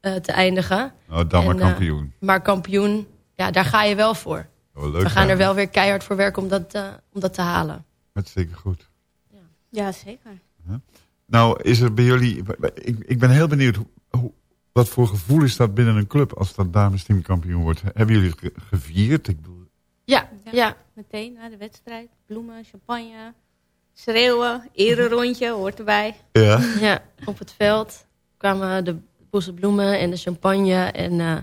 eh, te eindigen. Nou, dan maar En, eh, kampioen. maar kampioen, ja, daar ga je wel voor. Oh, leuk, we gaan ja. er wel weer keihard voor werken om dat, eh, om dat te halen. Hartstikke goed. Ja, zeker. Nou, is er bij jullie... Ik, ik ben heel benieuwd, hoe- wat voor gevoel is dat binnen een club als dat damesteam kampioen wordt? Hebben jullie ge- gevierd? Ik bedoel, Ja, ja. Meteen na de wedstrijd. Bloemen, champagne, schreeuwen, erenrondje hoort erbij. Ja. Ja, op het veld kwamen de bosse bloemen en de champagne. En eh,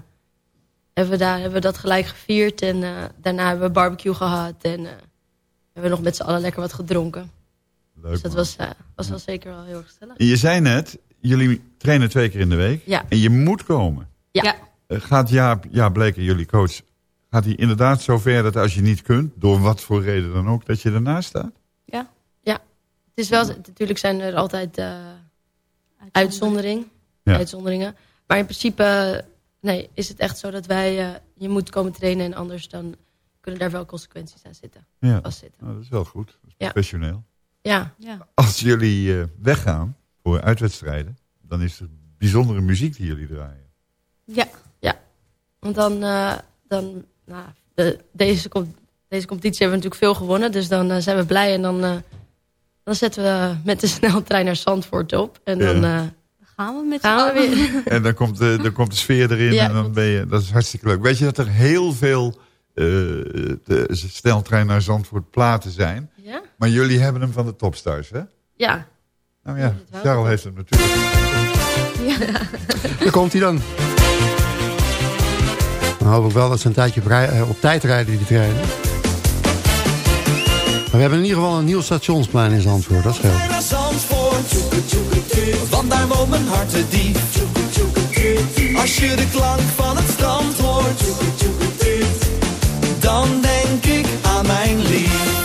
hebben, we daar, hebben we dat gelijk gevierd. En eh, daarna hebben we barbecue gehad. En eh, hebben we nog met z'n allen lekker wat gedronken. Leuk, dus dat man. was, eh, was wel zeker wel heel erg gezellig. je zei net, jullie trainen twee keer in de week. Ja. En je moet komen. Ja. Eh, Gaat Jaap, ja, Bleker, jullie coach, gaat hij inderdaad zover dat als je niet kunt, door wat voor reden dan ook, dat je ernaast staat? Ja. ja. Het is wel, natuurlijk zijn er altijd eh, uitzondering, Ja. uitzonderingen. Maar in principe nee, is het echt zo dat wij... eh, je moet komen trainen en anders dan kunnen daar wel consequenties aan zitten. Ja, Vastzitten. Nou, dat is wel goed. Dat is Ja. professioneel. Ja. ja. Als jullie eh, weggaan voor uitwedstrijden, dan is er bijzondere muziek die jullie draaien. Ja. ja. Want dan, eh, dan nou, de, deze, deze competitie hebben we natuurlijk veel gewonnen. Dus dan eh, zijn we blij en dan, eh, dan zetten we met de <laughs> sneltrein naar Zandvoort op. En dan Ja. eh, Gaan we met gaan we weer. En dan komt de, dan komt de sfeer erin Ja, en dan ben je, dat is hartstikke leuk. Weet je dat er heel veel eh, de sneltrein naar Zandvoort platen zijn? Ja? Maar jullie hebben hem van de topstars, hè? Ja. Nou ja, Charles heeft hem natuurlijk. ja. Daar komt hij dan. Dan hoop ik wel dat ze een tijdje op, eh, op tijd rijden, die treinen. Maar we hebben in ieder geval een nieuw stationsplein in Zandvoort. Dat scheelt. naar Zandvoort. Want daar woont mijn hart te diep. Als je de klank van het strand hoort. Dan denk ik aan mijn lief.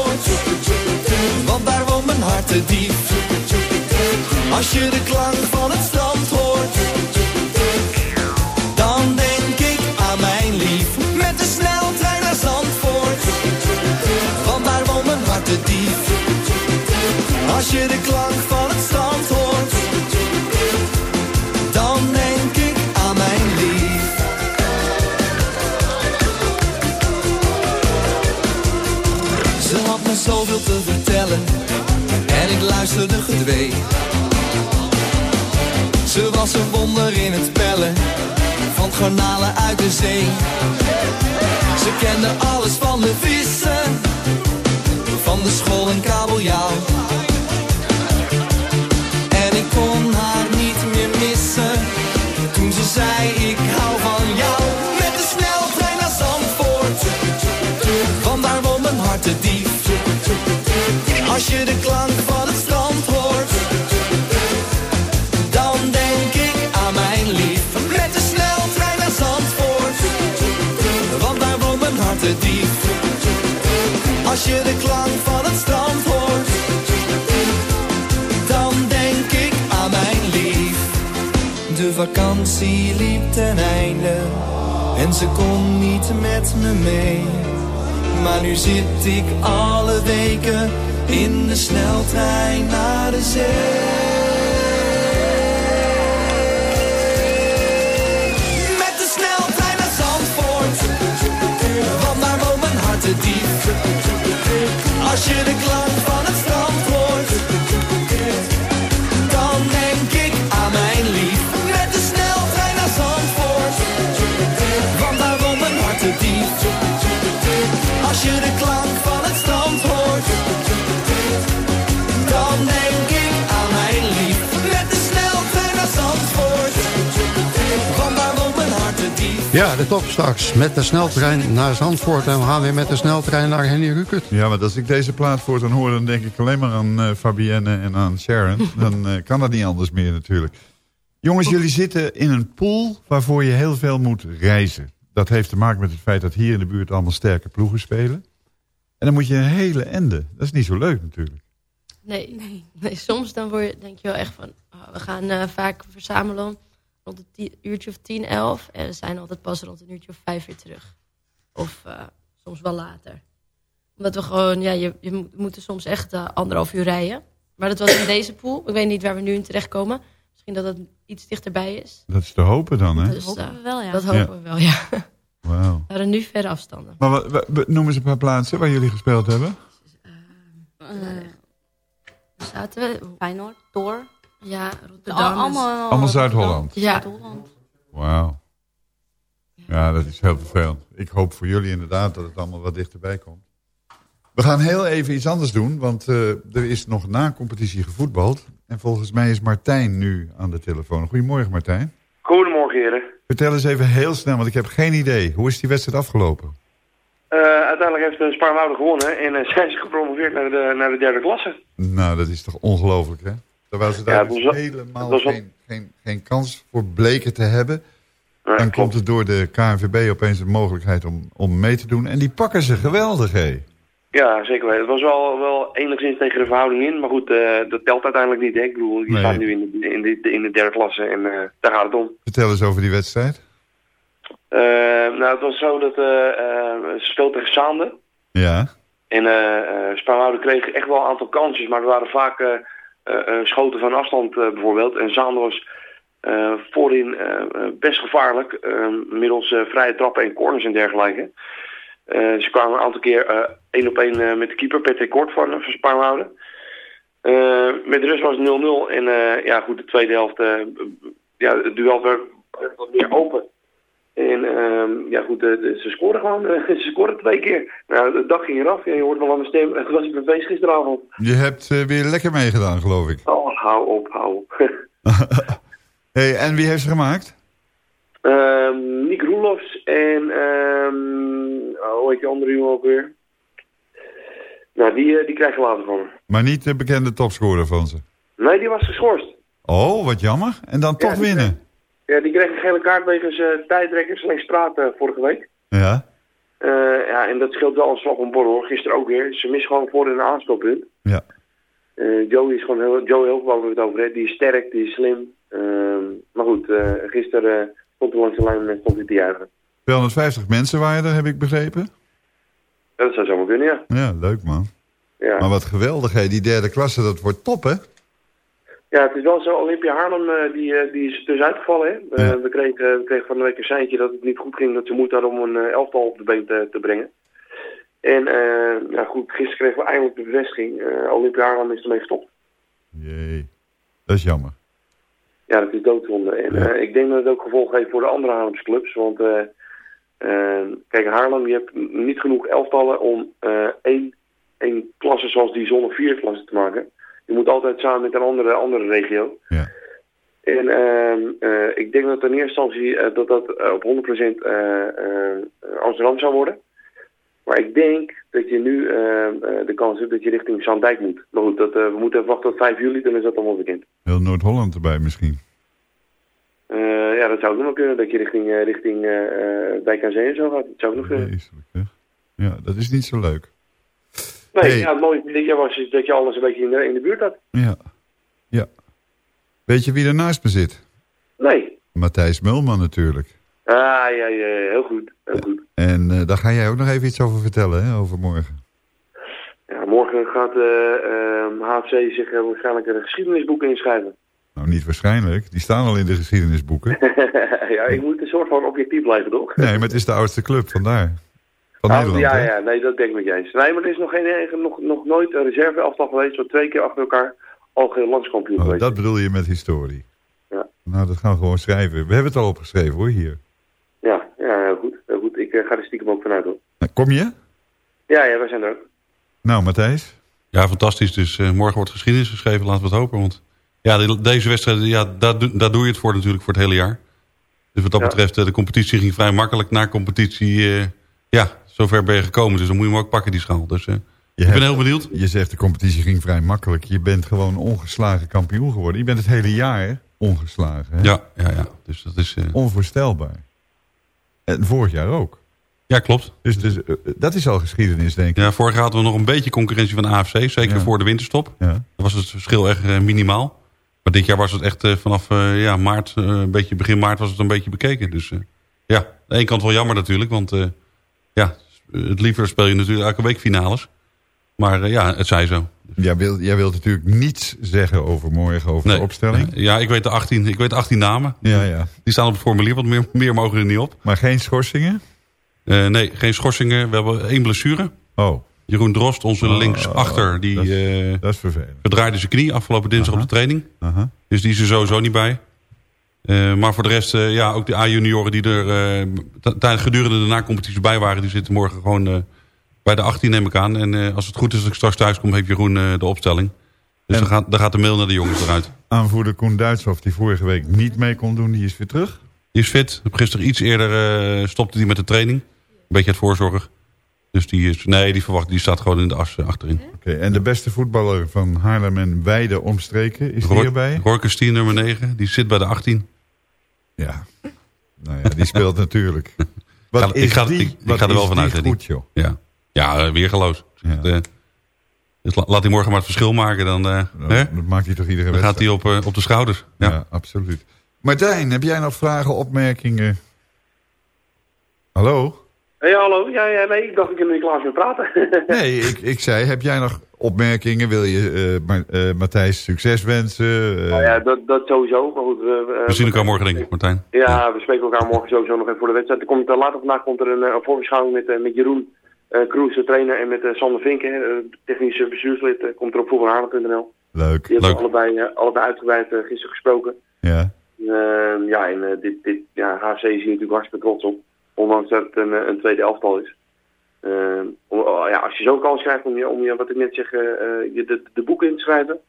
van mijn hart te diep. Als je de klank van het strand hoort, dan denk ik aan mijn lief. Met de sneltrein naar Zandvoort, want daar woont mijn hart te. Als je de klank van het strand hoort, dan denk ik aan mijn lief. Ze had me zoveel te vertellen ik luisterde gedwee. Ze was een wonder in het pellen van garnalen uit de zee. Ze kende alles van de vissen, van de school en kabeljauw. En ik kon haar niet meer missen, toen ze zei ik hou van jou. Met de sneltrein naar Zandvoort, want daar woont mijn hart te diep. Als je de Als je de klank van het strand hoort, dan denk ik aan mijn lief. De vakantie liep ten einde en ze kon niet met me mee. Maar nu zit ik alle weken in de sneltrein naar de zee. Als je Ja, de top straks met de sneltrein naar Zandvoort. En we gaan weer met de sneltrein naar Henny Rukert. Ja, maar als ik deze plaat voor dan hoor, dan denk ik alleen maar aan eh, Fabienne en aan Sharon. <laughs> Dan eh, kan dat niet anders meer natuurlijk. Jongens, jullie zitten in een pool waarvoor je heel veel moet reizen. Dat heeft te maken met het feit dat hier in de buurt allemaal sterke ploegen spelen. En dan moet je een hele ende. Dat is niet zo leuk natuurlijk. Nee, nee. nee soms dan word je, denk je wel echt van... oh, we gaan eh, vaak verzamelen rond het uurtje of tien, elf. En we zijn altijd pas rond een uurtje of vijf weer terug. Of eh, soms wel later. Omdat we gewoon... Ja, je, je moet, soms echt eh, anderhalf uur rijden. Maar dat was in deze pool. Ik weet niet waar we nu in terechtkomen. Misschien dat het iets dichterbij is. Dat is te hopen dan, hè? Dus, hopen eh, we wel, ja. Dat hopen Ja. we wel, ja. Wauw. We hadden nu verre afstanden. Maar wat, wat- wat- noem eens een paar plaatsen waar jullie gespeeld hebben. Eh, Waar zaten we? Feyenoord, Door. Ja, Al- Rotterdam. allemaal, Allemaal Zuid-Holland. Ja. Zuid-Holland. Wauw. Ja, dat is heel vervelend. Ik hoop voor jullie inderdaad dat het allemaal wat dichterbij komt. We gaan heel even iets anders doen, want eh, er is nog na competitie gevoetbald. En volgens mij is Martijn nu aan de telefoon. Goedemorgen Martijn. Goedemorgen, heren. Vertel eens even heel snel, want ik heb geen idee. Hoe is die wedstrijd afgelopen? Eh, uiteindelijk heeft uh, Spaarnwoude gewonnen en eh, <laughs> zijn ze gepromoveerd naar de, naar de derde klasse. Nou, dat is toch ongelooflijk, hè? Terwijl ze daar Ja, het dus was helemaal het was geen, geen, geen kans voor bleken te hebben. Dan komt er door de KNVB opeens een mogelijkheid om, om mee te doen. En die pakken ze geweldig, hé. Ja, zeker weten. Het was wel, wel enigszins tegen de verhouding in, maar goed, eh, dat telt uiteindelijk niet. Hè? Ik bedoel, die Nee. staat nu in de, in, de, in de derde klasse en eh, daar gaat het om. Vertel eens over die wedstrijd. Eh, nou, het was zo dat ze speelden tegen Saande. Ja. En Spaarwouden kreeg echt wel een aantal kansjes, maar er waren vaak schoten van afstand eh, bijvoorbeeld. En Saande was eh, voorin eh, eh, best gevaarlijk, eh, middels eh, vrije trappen en corners en dergelijke. Eh, ze kwamen een aantal keer eh, één op één eh, met de keeper, Patrick Kort van. Eh, met rust was het 0-0 en eh, ja goed, de tweede helft, eh, ja, het duel werd wat meer open. En ehm, ja goed, de, de- ze scoren gewoon, <laughs> ze scoren twee keer. Nou, de dag ging eraf, ja, je hoort wel aan mijn stem. Het <laughs> was een feest gisteravond. Je hebt eh, weer lekker meegedaan, geloof ik. Oh, hou op, hou op. <laughs> hey, en wie heeft ze gemaakt? Ehm Nick Roelofs en, ehm oh, hoe heet die andere jongen ook weer? Nou, die, eh, die krijgen later van me. Maar niet de bekende topscorer van ze. Nee, die was geschorst. Oh, wat jammer. En dan toch winnen. Ja, die kreeg een gele kaart wegens uh, tijdrekkers langs straat eh, vorige week. Ja. Eh, ja, en dat scheelt wel een slag om borrel hoor. Gisteren ook weer. Ze mist gewoon voor in een. Ja. Joey is gewoon heel, Joey Hilgerbouw hebben we het over. Hè. Die is sterk, die is slim. Ehm, maar goed, gisteren stond hij langs de lijn en stond hij te juichen. 250 mensen waren er, heb ik begrepen. Ja, dat zou zomaar kunnen, ja. Ja, leuk man. Ja. Maar wat geweldig, hè. Die derde klasse, dat wordt top, hè? Ja, het is wel zo. Olympia Haarlem eh, die, eh, die is dus uitgevallen. Hè? We, kregen, we kregen van de week een seintje dat het niet goed ging. Dat ze moeite hadden om een eh, elftal op de been te, te brengen. En ja, goed, gisteren kregen we eindelijk de bevestiging. Uh, Olympia Haarlem is ermee gestopt. Jee, dat is jammer. Ja, dat is doodzonde. En Ja. ik denk dat het ook gevolgen heeft voor de andere Haarlemse clubs. Want kijk, Haarlem, je hebt niet genoeg elftallen om één, één klasse zoals die zone 4 klasse te maken. Je moet altijd samen met een andere, andere regio. Ja. En ehm, eh, ik denk dat in eerste instantie eh, dat dat eh, op 100% eh, eh, Amsterdam zou worden. Maar ik denk dat je nu eh, eh, de kans hebt dat je richting Zandijk moet. Maar goed, dat, we moeten even wachten tot 5 juli, dan is dat allemaal bekend. Heel Noord-Holland erbij misschien. Ja, dat zou ook nog wel kunnen, dat je richting, richting Dijk aan Zee en zo gaat. Dat zou ook nog kunnen. Ja, dat is niet zo leuk. Nee, Hey. ja, het mooie dit jaar was is dat je alles een beetje in de, in de buurt had. Ja. ja. Weet je wie er naast me zit? Nee. Matthijs Mulman natuurlijk. Ah, ja, ja, heel goed. Heel goed. En eh, daar ga jij ook nog even iets over vertellen, hè, over morgen. Ja, morgen gaat eh eh, HFC zich eh, waarschijnlijk een geschiedenisboek inschrijven. Nou, niet waarschijnlijk. Die staan al in de geschiedenisboeken. <laughs> ja, ik moet een soort van objectief blijven, toch? Nee, maar het is de oudste club, vandaar. Van Ah, Nederland, ja, hè? ja, nee, dat denk ik met je eens. Nee, maar er is nog, geen, eigen- nog, nog nooit een reserveaftal geweest, zo twee keer achter elkaar algeheel landskampioen Oh, geweest. dat bedoel je met historie. Ja. Nou, dat gaan we gewoon schrijven. We hebben het al opgeschreven, hoor, hier. Ja, ja, heel goed. Heel goed. Ik eh, ga er stiekem ook vanuit, hoor. Kom je? Ja, ja, wij zijn er ook. Nou, Matthijs? Ja, fantastisch. Dus eh, morgen wordt geschiedenis geschreven. Laten we het hopen. Want ja, de- deze wedstrijden, ja, daar, doe- daar doe je het voor natuurlijk voor het hele jaar. Dus wat dat Ja. betreft, eh, de competitie ging vrij makkelijk. Na competitie, eh, ja, zover ben je gekomen. Dus dan moet je hem ook pakken, die schaal. Dus Je ik ben heel benieuwd. Je zegt de competitie ging vrij makkelijk. Je bent gewoon ongeslagen kampioen geworden. Je bent het hele jaar ongeslagen. Hè? Ja, ja, ja. Dus dat is... eh, Onvoorstelbaar. En vorig jaar ook. ja, klopt. Dus, dus eh, dat is al geschiedenis, denk ik. Ja, vorig jaar hadden we nog een beetje concurrentie van de AFC. Zeker Ja. voor de winterstop. Ja. Dan was het verschil echt minimaal. Maar dit jaar was het echt vanaf ja, maart, een beetje begin maart was het een beetje bekeken. Dus ja, aan de ene kant wel jammer natuurlijk. Want ja, het liever speel je natuurlijk elke week finales. Maar eh, ja, het zij zo. Jij, wilt, jij wilt natuurlijk niets zeggen over morgen, over Nee. de opstelling. Ja, ik weet de 18, ik weet 18 namen. Ja, ja. Die staan op het formulier, want meer, meer mogen er niet op. Maar geen schorsingen? Eh, nee, geen schorsingen. We hebben één blessure. Oh. Jeroen Drost, onze Oh, linksachter, die dat eh, Dat is vervelend. verdraaide zijn knie afgelopen dinsdag op de training. Aha. Dus die is er sowieso niet bij. Eh, maar voor de rest, eh, ja, ook de A-junioren die er eh, tijdens gedurende de na-competitie bij waren... die zitten morgen gewoon bij de 18 neem ik aan. En als het goed is dat ik straks thuis kom, heeft Jeroen de opstelling. Dus dan gaat, dan gaat de mail naar de jongens eruit. Aanvoerder Koen Duitshoff, die vorige week niet mee kon doen, die is weer terug. Die is fit. Gisteren iets eerder stopte hij met de training. Een beetje het voorzorg. Dus die is, nee, die verwacht, die staat gewoon in de as eh, achterin. Oké, en de beste voetballer van Haarlem en Weide omstreken, is die Roy- erbij? Roy Stier, nummer 9, die zit bij de 18. Ja. Nou ja, die speelt natuurlijk. <laughs> Wat Ga- is ik ga, die, ik, ik ga er wel vanuit. goed, joh. Ja, ja eh, weergeloos. Ja. Dus, eh, dus la- laat hij morgen maar het verschil maken. Dan, Nou, hè? Dat maakt hij toch iedere dan gaat wedstrijd. hij op, op de schouders. Ja. Ja. absoluut. Martijn, heb jij nog vragen, opmerkingen? Hallo? Hey, hallo. Ja, ja, nee, ik dacht ik niet klaar mee praten. <laughs> Nee, ik, ik zei, heb jij nog opmerkingen? Wil je eh, Ma- eh, Matthijs succes wensen? Eh, Nou ja, dat, dat sowieso. Maar goed, we, We zien elkaar morgen denk ik, Martijn. Ja, we spreken elkaar morgen sowieso nog even voor de wedstrijd. Er komt, later vandaag komt er een, een voorbeschouwing met, met Jeroen eh Kroes, de trainer, en met eh, Sander Vinken, uh, technisch bestuurslid. komt er op voetbalhaarlem.nl. Leuk. Die hebben Leuk. we allebei, eh, allebei uitgebreid gisteren gesproken. Ja. Ehm, ja, en eh, dit, dit, ja, HFC is hier natuurlijk hartstikke trots op. Ondanks dat het een, eh, een tweede elftal is. Ehm, oh, ja, als je zo'n kans krijgt om je, om je, wat ik net zeg, eh, eh, je de, de boeken in te schrijven,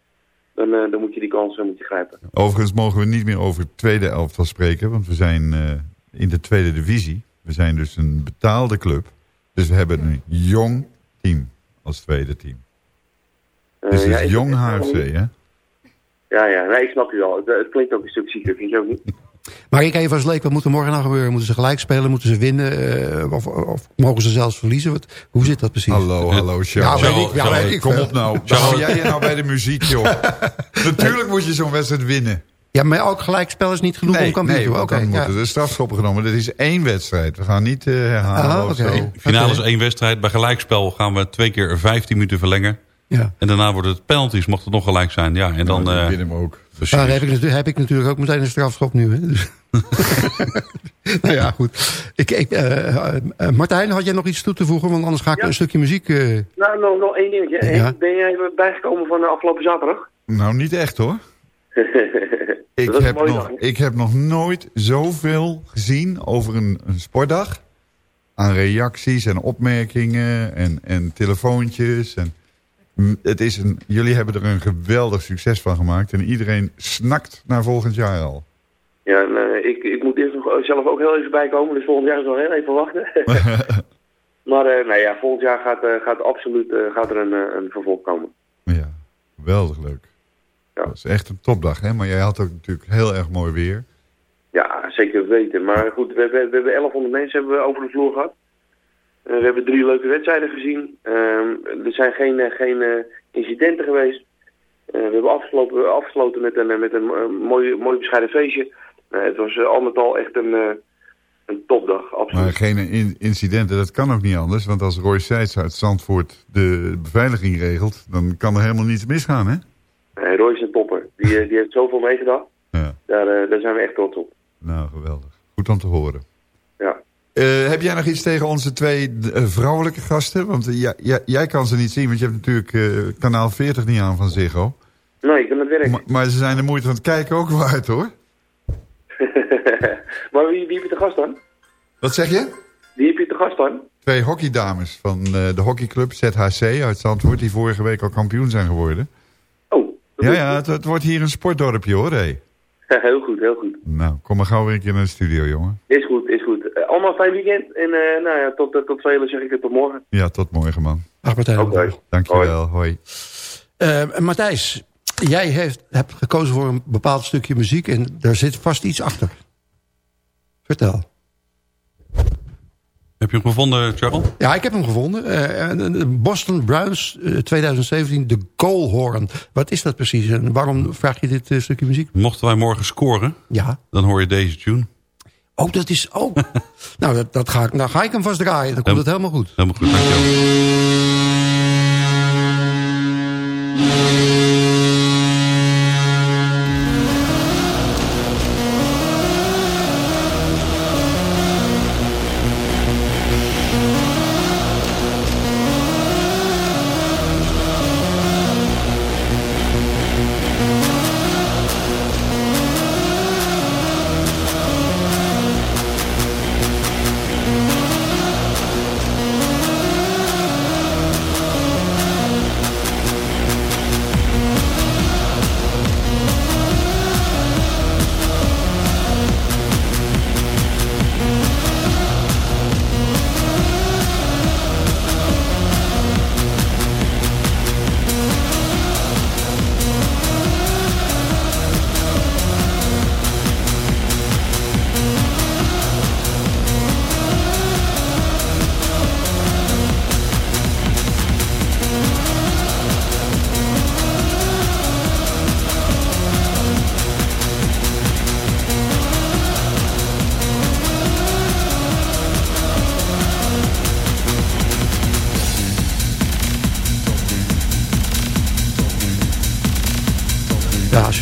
dan, dan moet je die kans eh, moet je grijpen. Overigens mogen we niet meer over het tweede elftal spreken, want we zijn in de tweede divisie. We zijn dus een betaalde club. Dus we hebben een jong team als tweede team. Dus het is jong HFC, hè? Ja, ja, nee, ik snap u wel. Het, het klinkt ook een stuk zieker, vind je ook niet? Maar ik even als leek, wat moet er morgen nou gebeuren? Moeten ze gelijk spelen? Moeten ze winnen? Eh, of, of mogen ze zelfs verliezen? Wat, hoe zit dat precies? Hallo, hallo, Ja, Charles. ik, ja, Charles, ik kom op nou. Hou jij je nou bij de muziek, joh? <laughs> Natuurlijk moet je zo'n wedstrijd winnen. Ja, maar ook gelijkspel is niet genoeg om Nee, kampioen nee te worden. dan Oké, moeten ja. er strafschoppen genomen. Dit is één wedstrijd. We gaan niet eh, herhalen Ah, of oké. zo. Finale is één wedstrijd. Bij gelijkspel gaan we twee keer 15 minuten verlengen. Ja. En daarna wordt het penalties, mocht het nog gelijk zijn. Ja, en dan... Eh, winnen hem ook. Precies. Daar heb ik, heb ik natuurlijk ook meteen een strafschop nu. Hè? Dus, <laughs> nou ja, goed. Ik, ik, eh, eh, Martijn, had jij nog iets toe te voegen? Want anders ga ik een stukje muziek... eh, Nou, nog, nog één dingetje. Ja. Ben jij even bijgekomen van de afgelopen zaterdag? Nou, niet echt hoor. <laughs> Ik heb, nog, dag, ik heb nog nooit zoveel gezien over een, een sportdag. Aan reacties en opmerkingen en, en telefoontjes. En, het is een, jullie hebben er een geweldig succes van gemaakt. En iedereen snakt naar volgend jaar al. Ja, en, eh, ik, ik moet eerst nog zelf ook heel even bijkomen, dus volgend jaar is nog heel even wachten. <laughs> maar eh nou ja, volgend jaar gaat, eh, gaat absoluut gaat er een, een vervolg komen. Geweldig leuk. Dat is echt een topdag, hè? Maar jij had ook natuurlijk heel erg mooi weer. Ja, zeker weten. Maar goed, we hebben, we hebben 1100 mensen hebben we over de vloer gehad. Eh, we hebben drie leuke wedstrijden gezien. Ehm, er zijn geen, eh, geen eh, incidenten geweest. We hebben afgesloten, afgesloten met een, met een mooi, mooi bescheiden feestje. Het was al met al echt een, een topdag, absoluut. Maar geen in- incidenten, dat kan ook niet anders. Want als Roy Seitz uit Zandvoort de beveiliging regelt... dan kan er helemaal niets misgaan, hè? Eh, Roy is een topper. Die, die heeft zoveel meegedaan. Ja. Daar, daar zijn we echt trots op. Nou, geweldig. Goed om te horen. Ja. Eh, heb jij nog iets tegen onze twee eh, vrouwelijke gasten? Want eh, jij- jij- jij kan ze niet zien, want je hebt natuurlijk kanaal 40 niet aan van Ziggo. Nee, ik ben het werk. Maar, maar ze zijn de moeite van het kijken ook waard, hoor. <laughs> maar wie, wie heb je te gast dan? Wat zeg je? Wie heb je te gast dan? Twee hockeydames van de hockeyclub ZHC uit Zandvoort... die vorige week al kampioen zijn geworden. Oh. Ja, ja, het, het wordt hier een sportdorpje, hoor, hé. <laughs> heel goed, heel goed. Nou, kom maar gauw weer een keer naar de studio, jongen. Is goed, is goed. Allemaal een fijn weekend. En eh, nou ja, tot, eh, tot velen zeg ik het tot morgen. Ja, tot morgen, man. Ach, Martijn. Dankjewel, hoi. Eh, Matthijs, jij heeft, hebt gekozen voor een bepaald stukje muziek... en daar zit vast iets achter. Vertel. Heb je hem gevonden, Charles? Ja, ik heb hem gevonden. En, Boston Bruins eh, 2017, de Goalhorn. Wat is dat precies en waarom vraag je dit stukje muziek? Mochten wij morgen scoren, Ja. dan hoor je deze tune. Oh, dat is... Oh. <laughs> nou, dat, dat ga ik, nou ga ik hem vast draaien. Dan komt het helemaal goed. Helemaal goed, dankjewel.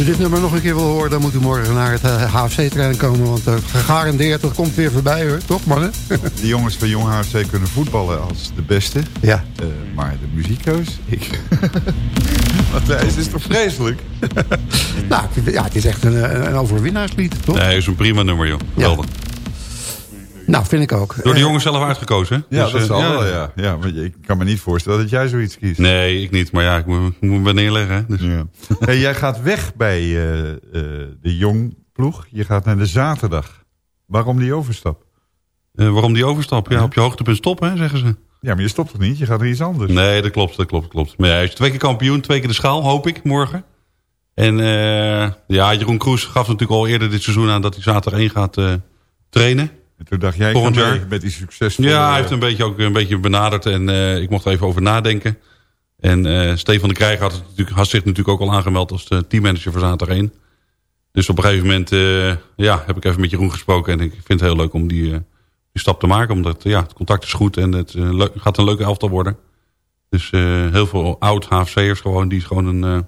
U dit nummer nog een keer wil horen... dan moet u morgen naar het HFC-trein komen. Want uh, gegarandeerd, dat komt weer voorbij hoor. Toch, mannen? <laughs> De jongens van Jong HFC kunnen voetballen als de beste. Ja. Eh, maar de muziekkeus, ik... <laughs> Matthijs, is toch vreselijk? <laughs> nou, ja, het is echt een, een overwinnaarslied, toch? Nee, is een prima nummer, joh. Geweldig. Nou, vind ik ook. Door de jongens zelf uitgekozen, hè? Ja, Dus, dat eh, zal wel, ja. ja maar ik kan me niet voorstellen dat jij zoiets kiest. Nee, ik niet. Maar ja, ik moet, ik moet me neerleggen. Hè? Dus. Ja. <laughs> Hey, jij gaat weg bij eh, eh, de Jong ploeg. Je gaat naar de zaterdag. Waarom die overstap? Eh, waarom die overstap? Ja, op je hoogtepunt stoppen, hè, zeggen ze. Ja, maar je stopt toch niet? Je gaat naar iets anders. Nee, dat klopt, dat klopt, klopt. Maar ja, hij is twee keer kampioen, twee keer de schaal, hoop ik, morgen. En eh, ja, Jeroen Kroes gaf natuurlijk al eerder dit seizoen aan dat hij zaterdag 1 gaat eh, trainen. En toen dacht jij, Volgend jaar. met die succesvolle... Ja, hij heeft een beetje ook een beetje benaderd en eh, ik mocht er even over nadenken. En eh Stefan de Krijger had, natuurlijk, had zich natuurlijk ook al aangemeld als de teammanager voor zaterdag 1. Dus op een gegeven moment eh, ja, heb ik even met Jeroen gesproken en ik vind het heel leuk om die, eh, die stap te maken. Omdat ja, het contact is goed en het eh, gaat een leuke elftal worden. Dus eh, heel veel oud HFC'ers gewoon die gewoon een eh,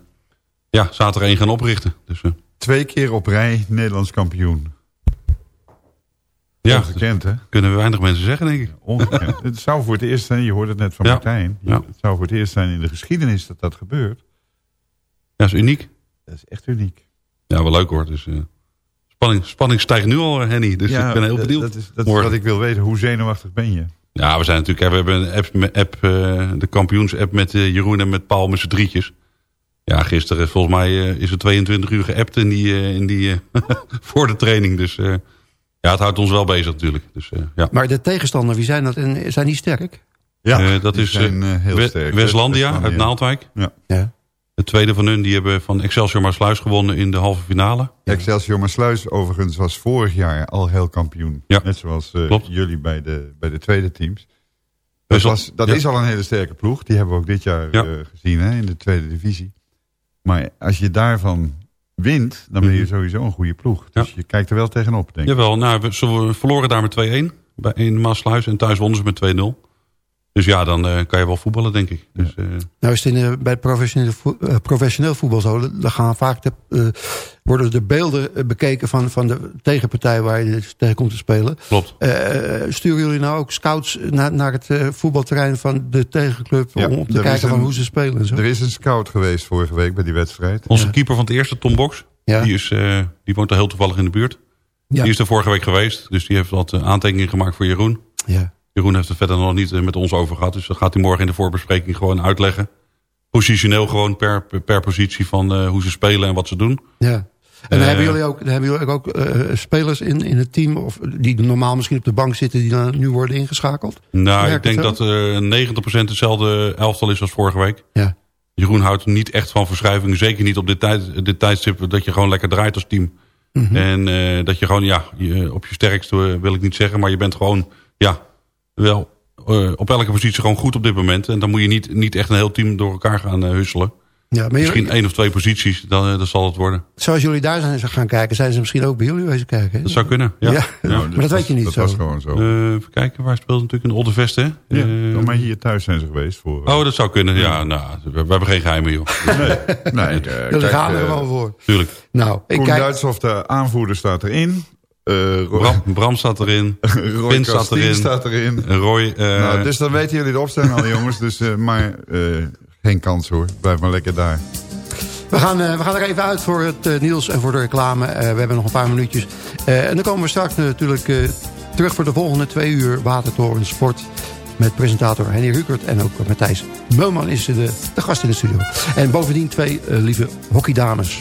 ja, zaterdag 1 gaan oprichten. Dus, eh, Twee keer op rij Nederlands kampioen. Ja, Ongekend, hè? kunnen weinig mensen zeggen, denk ik. Ongekend. <laughs> het zou voor het eerst zijn, je hoort het net van Ja. Martijn. Ja. Het zou voor het eerst zijn in de geschiedenis dat dat gebeurt. Ja, dat is uniek. Dat is echt uniek. Ja, wel leuk hoor. Dus, eh, spanning, spanning stijgt nu al, eh, Henny. Dus Ja, ik ben heel benieuwd. Dat is, dat is wat ik wil weten. Hoe zenuwachtig ben je? Ja, we zijn natuurlijk, we hebben een app, app eh, de kampioens-app met Jeroen en met Paul met z'n drietjes. Ja, gisteren volgens mij is er 22 uur geappt in die, in die, <laughs> voor de training. Dus ja, het houdt ons wel bezig natuurlijk. Dus, eh, ja. Maar de tegenstander, wie zijn dat? En zijn die sterk? Eh, dat die is zijn, eh, heel We- sterk. Westlandia Westlandia. uit Naaldwijk. Ja. Ja. De tweede van hun, die hebben van Excelsior Maasluis gewonnen in de halve finale. Excelsior Maassluis overigens was vorig jaar al heel kampioen. Ja. Net zoals eh, jullie bij de, bij de tweede teams. Dat, Dus dat- was, dat ja. is al een hele sterke ploeg. Die hebben we ook dit jaar Ja. eh, gezien hè, in de tweede divisie. Maar als je daarvan wint, dan ben je Mhm. sowieso een goede ploeg. Dus je kijkt er wel tegenop, denk ik. Jawel, nou, we, verloren daar met 2-1 bij in Maasluis en thuis wonnen ze met 2-0. Dus ja, dan eh, kan je wel voetballen, denk ik. Dus, eh, Nou is het in, de- bij het professioneel, vo- eh, professioneel voetbal zo. Dan gaan vaak de, eh, worden de beelden eh, bekeken van, van de tegenpartij waar je dus tegen komt te spelen. Klopt. Eh, sturen jullie nou ook scouts naar, naar het eh, voetbalterrein van de tegenclub... Ja, om, te kijken van een- hoe ze spelen en zo? Er is een scout geweest vorige week bij die wedstrijd. Onze keeper van het eerste, Tom Box, Ja. die, is, eh, die woont er heel toevallig in de buurt. Ja. Die is er vorige week geweest, dus die heeft wat eh, aantekeningen gemaakt voor Jeroen. Ja. Jeroen heeft het verder nog niet eh, met ons over gehad, dus dat gaat hij morgen in de voorbespreking gewoon uitleggen. Positioneel gewoon per, per, positie van eh, hoe ze spelen en wat ze doen. Ja. En dan Eh, hebben jullie ook, dan hebben jullie ook spelers in, in het team... Of die normaal misschien op de bank zitten... die dan nu worden ingeschakeld? Nou, ik denk dat eh 90% hetzelfde elftal is als vorige week. Ja. Jeroen houdt niet echt van verschuivingen. Zeker niet op dit, tijd, dit tijdstip dat je gewoon lekker draait als team. Mhm. En dat je gewoon, ja, je, op je sterkste wil ik niet zeggen. Maar je bent gewoon, ja, wel eh, op elke positie gewoon goed op dit moment. En dan moet je niet, niet echt een heel team door elkaar gaan eh, husselen. Ja, maar Misschien één of twee posities, dan, eh, dan zal het worden. Zoals jullie daar zijn gaan kijken... zijn ze misschien ook bij jullie wezen kijken. Hè? Dat zou kunnen, ja. Ja. <laughs> Maar dat weet je niet dat zo. was gewoon zo. Eh, even kijken, waar speelt natuurlijk in Oldevest, hè? Ja, Eh, maar hier thuis zijn ze geweest voor... oh, dat zou kunnen. Ja, nou, we, we hebben geen geheimen, joh. <laughs> Nee, nee <laughs> Jullie kijk, gaan er gewoon voor. Tuurlijk. Nou, ik Koen kijk... Duitshoff, de aanvoerder, staat erin. Eh, Bram, Bram staat erin. <laughs> Roy Pin staat Castien erin. staat erin. Roy, eh, nou, dus dan weten jullie de opstelling al, <laughs> jongens. Dus, eh, maar eh, geen kans hoor. Blijf maar lekker daar. We gaan, eh, we gaan er even uit voor het eh, nieuws en voor de reclame. Eh, we hebben nog een paar minuutjes. Eh, en dan komen we straks natuurlijk eh, terug voor de volgende twee uur Watertoren Sport. Met presentator Henny Rukert en ook Matthijs Meulman is de, de gast in de studio. En bovendien twee eh, lieve hockeydames.